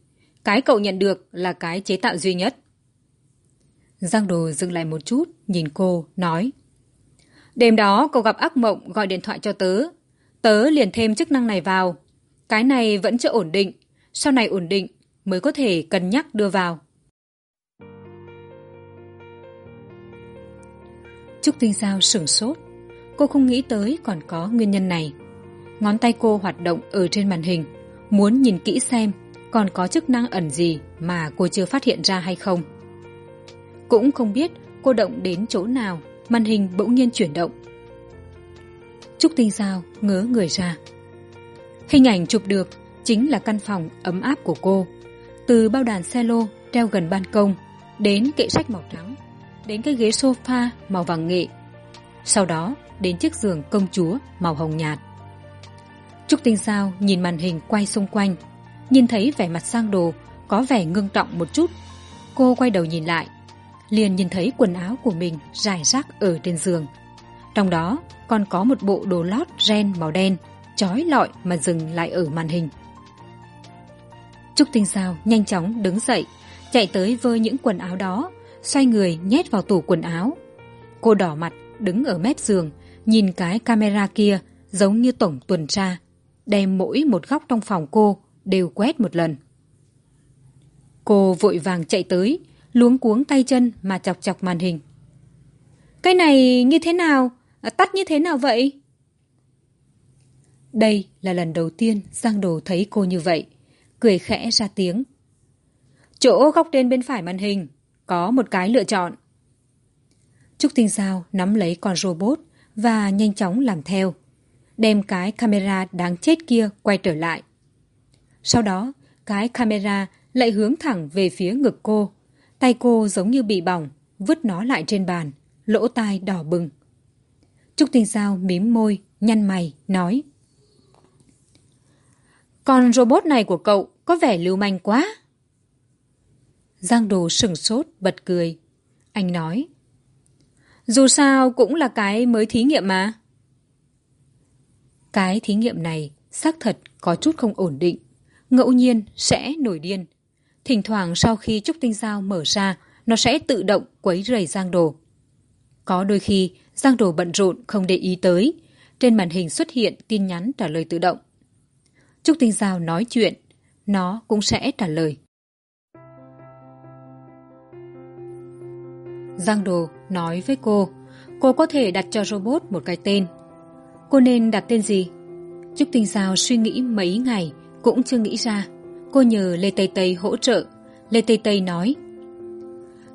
Cái cậu nhận được là cái chế tạo duy nhất. Giang đồ dừng lại một chút, nhìn cô, nói. Đêm đó cậu gặp ác mộng, gọi điện thoại cho tớ. Tớ liền thêm chức năng này vào. Cái này vẫn chưa ổn định. Sau này ổn định, mới có thể cân nhắc đưa vào. Trúc tinh giao sửng sốt. Cô không nghĩ tới còn có nguyên nhân này. Ngón tay cô hoạt động ở trên màn hình, muốn nhìn kỹ xem còn có chức năng ẩn gì mà cô chưa phát hiện ra hay không. Cũng không biết cô động đến chỗ nào, màn hình bỗng nhiên chuyển động. Trúc tinh giao ngớ người ra. Hình ảnh chụp được chính là căn phòng ấm áp của cô, từ bao đàn xe lô treo gần ban công đến kệ sách màu trắng đến cái ghế sofa màu vàng nghệ. Sau đó, đến chiếc giường công chúa màu hồng nhạt. Trúc tinh sao nhìn màn hình quay xung quanh, nhìn thấy vẻ mặt sang đồ, có vẻ ngưng trọng một chút. Cô quay đầu nhìn lại, liền nhìn thấy quần áo của mình rải rác ở trên giường. Trong đó còn có một bộ đồ lót ren màu đen trói lọi mà dừng lại ở màn hình. Trúc tinh sao nhanh chóng đứng dậy, chạy tới vơi những quần áo đó xoay người nhét vào tủ quần áo. Cô đỏ mặt, đứng ở mép giường, nhìn cái camera kia giống như tổng tuần tra, đem mỗi một góc trong phòng cô đều quét một lần. Cô vội vàng chạy tới, luống cuống tay chân mà chọc chọc màn hình. Cái này như thế nào? Tắt như thế nào vậy? Đây là lần đầu tiên giang đồ thấy cô như vậy, cười khẽ ra tiếng. Chỗ góc trên bên phải màn hình có một cái lựa chọn. Trúc tinh Sao nắm lấy con robot và nhanh chóng làm theo, đem cái camera đáng chết kia quay trở lại. Sau đó, cái camera lại hướng thẳng về phía ngực cô. Tay cô giống như bị bỏng, vứt nó lại trên bàn, lỗ tai đỏ bừng. Trúc tinh Sao mím môi, nhăn mày, nói, con robot này của cậu có vẻ lưu manh quá giang đồ sửng sốt, bật cười. Anh nói, dù sao cũng là cái mới thí nghiệm mà. Cái thí nghiệm này xác thật có chút không ổn định. Ngẫu nhiên sẽ nổi điên. Thỉnh thoảng sau khi trúc tinh dao mở ra, nó sẽ tự động quấy rầy giang đồ. Có đôi khi, giang đồ bận rộn không để ý tới. Trên màn hình xuất hiện tin nhắn trả lời tự động. Trúc tinh giao nói chuyện, nó cũng sẽ trả lời. Giang đồ nói với cô cô có thể đặt cho robot một cái tên. Cô nên đặt tên gì? Trúc tinh giao suy nghĩ mấy ngày cũng chưa nghĩ ra. Cô nhờ lê tây tây hỗ trợ. Lê tây tây nói,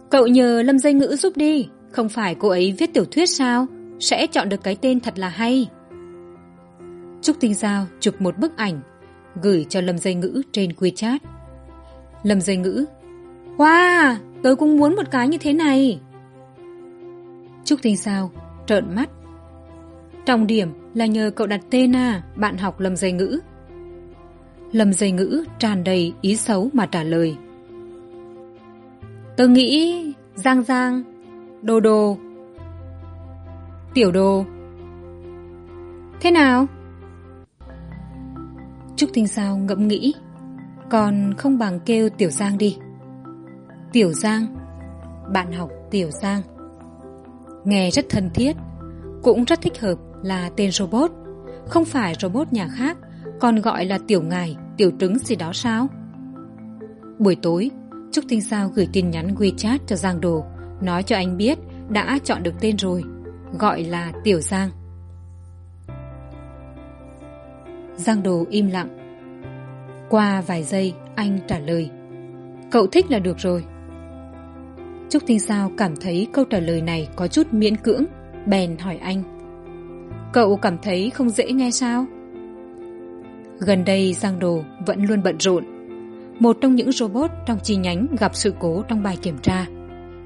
cậu nhờ lâm dây ngữ giúp đi, không phải cô ấy viết tiểu thuyết sao? Sẽ chọn được cái tên thật là hay. Trúc tinh giao chụp một bức ảnh, gửi cho lâm dây ngữ trên wechat. Lâm dây ngữ, wow, tớ cũng muốn một cái như thế này trúc tinh sao trợn mắt. Trọng điểm là nhờ cậu đặt tên à bạn học lâm dây ngữ. Lâm dây ngữ tràn đầy ý xấu mà trả lời. Tớ nghĩ giang giang đồ đồ tiểu đồ thế nào? Trúc tinh sao ngẫm nghĩ, còn không bằng kêu tiểu giang đi. Tiểu giang, bạn học tiểu giang nghe rất thân thiết. Cũng rất thích hợp là tên robot. Không phải robot nhà khác, còn gọi là tiểu ngài, tiểu trứng gì đó sao? Buổi tối, trúc tinh sao gửi tin nhắn wechat cho giang đồ, nói cho anh biết đã chọn được tên rồi, gọi là tiểu giang. Giang đồ im lặng. Qua vài giây, anh trả lời. Cậu thích là được rồi trúc tinh sao cảm thấy câu trả lời này có chút miễn cưỡng, bèn hỏi anh. Cậu cảm thấy không dễ nghe sao? Gần đây giang đồ vẫn luôn bận rộn. Một trong những robot trong chi nhánh gặp sự cố trong bài kiểm tra.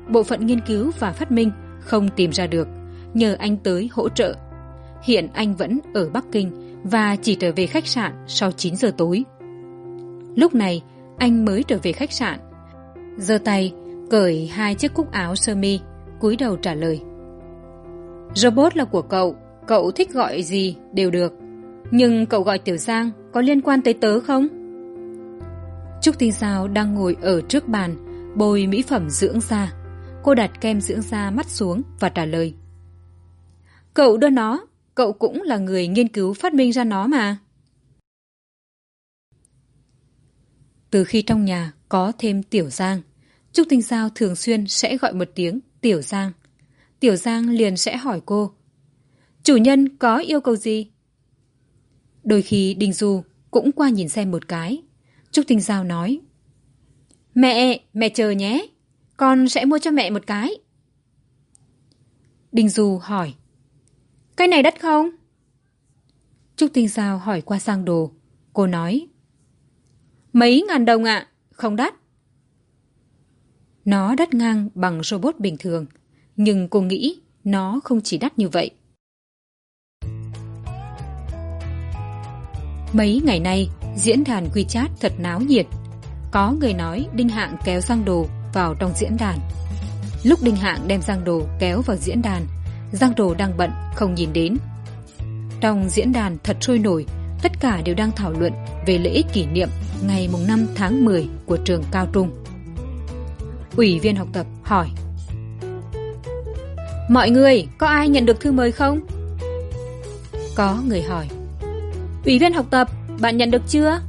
Bộ phận nghiên cứu và phát minh không tìm ra được, nhờ anh tới hỗ trợ. Hiện anh vẫn ở bắc kinh và chỉ trở về khách sạn sau chín giờ tối. Lúc này, anh mới trở về khách sạn. Giơ tay cởi hai chiếc cúc áo sơ mi, cúi đầu trả lời. Robot là của cậu cậu thích gọi gì đều được. Nhưng cậu gọi tiểu giang có liên quan tới tớ không? Trúc tinh sao đang ngồi ở trước bàn, bôi mỹ phẩm dưỡng da. Cô đặt kem dưỡng da mắt xuống và trả lời. Cậu đưa nó, cậu cũng là người nghiên cứu phát minh ra nó mà. Từ khi trong nhà có thêm tiểu giang trúc tinh Giao thường xuyên sẽ gọi một tiếng tiểu giang. Tiểu giang liền sẽ hỏi cô, chủ nhân có yêu cầu gì? Đôi khi đinh du cũng qua nhìn xem một cái. Trúc tinh giao nói, mẹ mẹ chờ nhé, con sẽ mua cho mẹ một cái. Đinh du hỏi, cái này đắt không? Trúc tinh giao hỏi qua sang đồ. Cô nói, mấy ngàn đồng ạ, không đắt nó đắt ngang bằng robot bình thường, nhưng cô nghĩ nó không chỉ đắt như vậy. Mấy ngày nay, diễn đàn wechat thật náo nhiệt. Có người nói đinh hạng kéo giang đồ vào trong diễn đàn. Lúc đinh hạng đem giang đồ kéo vào diễn đàn, giang đồ đang bận, không nhìn đến. Trong diễn đàn thật sôi nổi, tất cả đều đang thảo luận về lễ kỷ niệm ngày mùng năm tháng 10 của trường cao trung ủy viên học tập hỏi. Mọi người, có ai nhận được thư mời không? Có người hỏi. Ủy viên học tập, bạn nhận được chưa?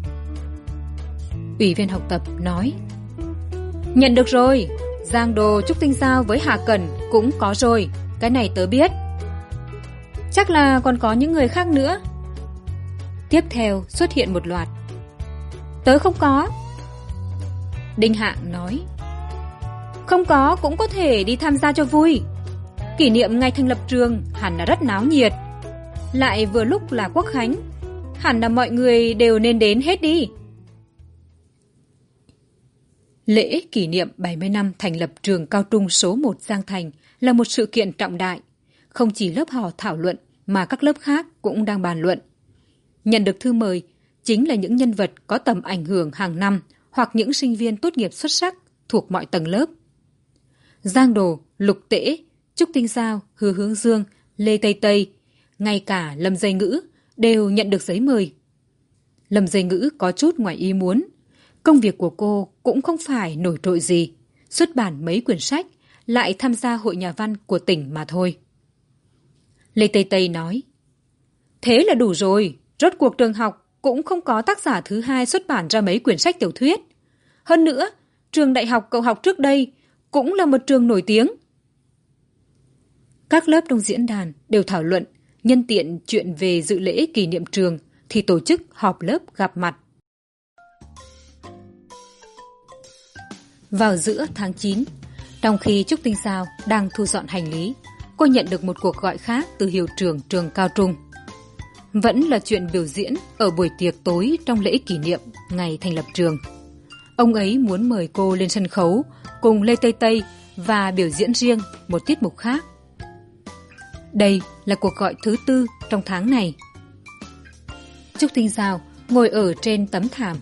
Ủy viên học tập nói. Nhận được rồi. Giang đồ trúc tinh giao với hà cần cũng có rồi. Cái này tớ biết. Chắc là còn có những người khác nữa. Tiếp theo xuất hiện một loạt. Tớ không có. Đinh hạng nói không có cũng có thể đi tham gia cho vui. Kỷ niệm ngày thành lập trường, hẳn là rất náo nhiệt. Lại vừa lúc là quốc khánh, hẳn là mọi người đều nên đến hết đi. Lễ kỷ niệm bảy mươi năm thành lập trường cao trung số một giang thành là một sự kiện trọng đại. Không chỉ lớp họ thảo luận, mà các lớp khác cũng đang bàn luận. Nhận được thư mời, chính là những nhân vật có tầm ảnh hưởng hàng năm hoặc những sinh viên tốt nghiệp xuất sắc thuộc mọi tầng lớp giang đồ, lục tễ, trúc tinh sao hứa hướng dương, lê tây tây, ngay cả lâm dây ngữ đều nhận được giấy mời. Lâm dây ngữ có chút ngoài ý muốn. Công việc của cô cũng không phải nổi trội gì. Xuất bản mấy quyển sách, lại tham gia hội nhà văn của tỉnh mà thôi. Lê tây tây nói, thế là đủ rồi, rốt cuộc trường học cũng không có tác giả thứ hai xuất bản ra mấy quyển sách tiểu thuyết. Hơn nữa, trường đại học cậu học trước đây cũng là một trường nổi tiếng. Các lớp trong diễn đàn đều thảo luận, nhân tiện chuyện về dự lễ kỷ niệm trường thì tổ chức họp lớp gặp mặt. Vào giữa tháng chín, trong khi trúc tinh sao đang thu dọn hành lý, cô nhận được một cuộc gọi khác từ hiệu trưởng trường cao trung. Vẫn là chuyện biểu diễn ở buổi tiệc tối trong lễ kỷ niệm ngày thành lập trường. Ông ấy muốn mời cô lên sân khấu cùng lê tây tây và biểu diễn riêng một tiết mục khác. Đây là cuộc gọi thứ tư trong tháng này. Trúc tinh giao ngồi ở trên tấm thảm,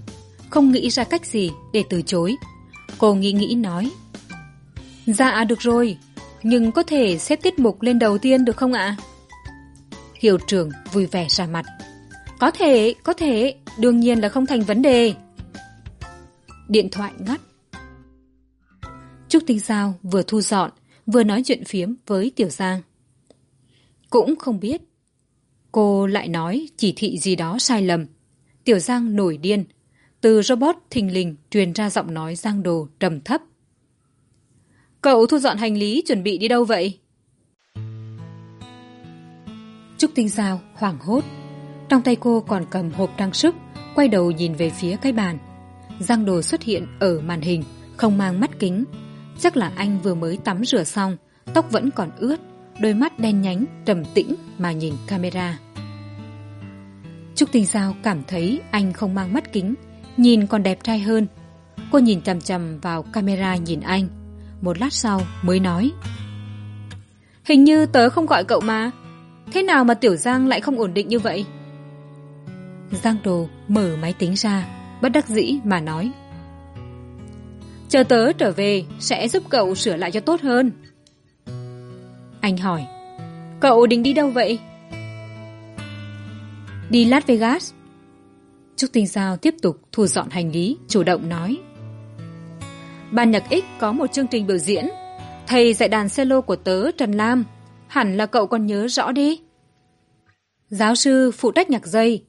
không nghĩ ra cách gì để từ chối. Cô nghĩ nghĩ nói dạ được rồi, nhưng có thể xếp tiết mục lên đầu tiên được không ạ? Hiệu trưởng vui vẻ ra mặt, có thể có thể, đương nhiên là không thành vấn đề. Điện thoại ngắt trúc tinh giao vừa thu dọn vừa nói chuyện phiếm với tiểu giang cũng không biết Cô lại nói chỉ thị gì đó sai lầm. Tiểu Giang nổi điên. Từ robot thình lình truyền ra giọng nói Giang Đồ trầm thấp. Cậu thu dọn hành lý chuẩn bị đi đâu vậy? Trúc Tinh Giao hoảng hốt. Trong tay cô còn cầm hộp trang sức, quay đầu nhìn về phía cái bàn. Giang Đồ xuất hiện ở màn hình, không mang mắt kính. Chắc là anh vừa mới tắm rửa xong, tóc vẫn còn ướt, đôi mắt đen nhánh, trầm tĩnh mà nhìn camera. Trúc Tinh Giao cảm thấy anh không mang mắt kính, nhìn còn đẹp trai hơn. Cô nhìn chằm chằm vào camera nhìn anh. Một lát sau mới nói. Hình như tớ không gọi cậu mà. Thế nào mà Tiểu Giang lại không ổn định như vậy? Giang Đồ mở máy tính ra, bất đắc dĩ mà nói. Chờ tớ trở về, sẽ giúp cậu sửa lại cho tốt hơn. Anh hỏi, cậu định đi đâu vậy? Đi Las Vegas. Trúc Tinh Giao tiếp tục thu dọn hành lý, chủ động nói. Ban nhạc X có một chương trình biểu diễn. Thầy dạy đàn cello của tớ Trần Lam. Hẳn là cậu còn nhớ rõ đi. Giáo sư phụ trách nhạc dây.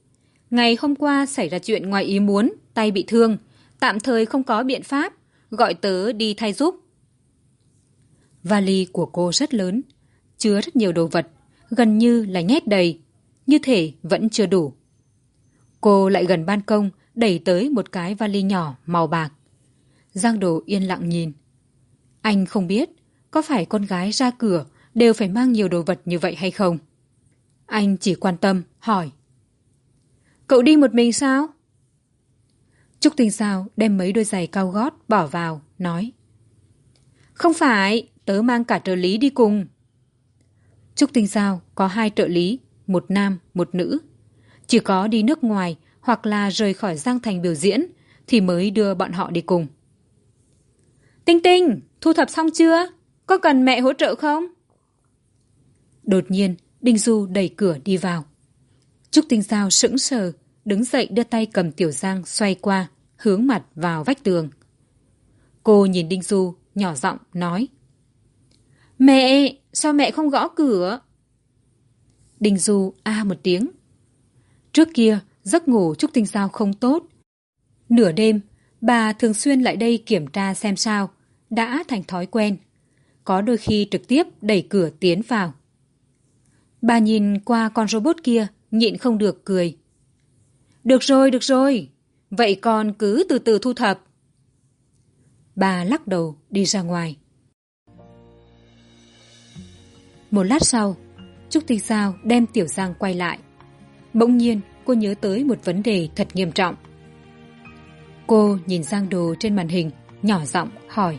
Ngày hôm qua xảy ra chuyện ngoài ý muốn, tay bị thương. Tạm thời không có biện pháp. Gọi tớ đi thay giúp. Vali của cô rất lớn, chứa rất nhiều đồ vật, gần như là nhét đầy. Như thể vẫn chưa đủ. Cô lại gần ban công, đẩy tới một cái vali nhỏ màu bạc. Giang Đồ yên lặng nhìn. Anh không biết có phải con gái ra cửa đều phải mang nhiều đồ vật như vậy hay không. Anh chỉ quan tâm, hỏi. Cậu đi một mình sao? Trúc Tinh Sao đem mấy đôi giày cao gót bỏ vào, nói. Không phải, tớ mang cả trợ lý đi cùng. Trúc Tinh Sao có hai trợ lý, một nam, một nữ. Chỉ có đi nước ngoài hoặc là rời khỏi Giang Thành biểu diễn thì mới đưa bọn họ đi cùng. Tinh Tinh, thu thập xong chưa? Có cần mẹ hỗ trợ không? Đột nhiên, Đinh Du đẩy cửa đi vào. Trúc Tinh Giao sững sờ, đứng dậy đưa tay cầm Tiểu Giang xoay qua, hướng mặt vào vách tường. Cô nhìn Đinh Du, nhỏ giọng nói. Mẹ, sao mẹ không gõ cửa? Đinh Du a một tiếng. Trước kia, giấc ngủ Trúc Tinh Giao không tốt. Nửa đêm, bà thường xuyên lại đây kiểm tra xem sao, đã thành thói quen. Có đôi khi trực tiếp đẩy cửa tiến vào. Bà nhìn qua con robot kia, nhịn không được cười. Được rồi, được rồi. Vậy con cứ từ từ thu thập. Bà lắc đầu đi ra ngoài. Một lát sau, Trúc Tinh Sao đem Tiểu Giang quay lại. Bỗng nhiên, cô nhớ tới một vấn đề thật nghiêm trọng. Cô nhìn Giang Đồ trên màn hình, nhỏ giọng hỏi.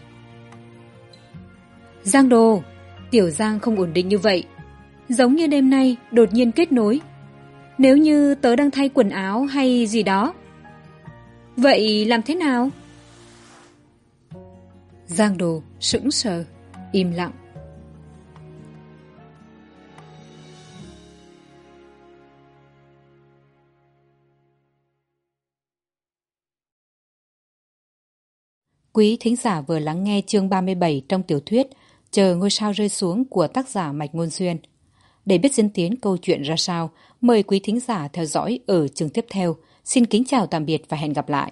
Giang Đồ, Tiểu Giang không ổn định như vậy. Giống như đêm nay đột nhiên kết nối. Nếu như tớ đang thay quần áo hay gì đó. Vậy làm thế nào? Giang Đồ sững sờ, im lặng. Quý thính giả vừa lắng nghe chương 37 trong tiểu thuyết Chờ ngôi sao rơi xuống của tác giả Mạch Ngôn Xuyên. Để biết diễn tiến câu chuyện ra sao, mời quý thính giả theo dõi ở chương tiếp theo. Xin kính chào tạm biệt và hẹn gặp lại.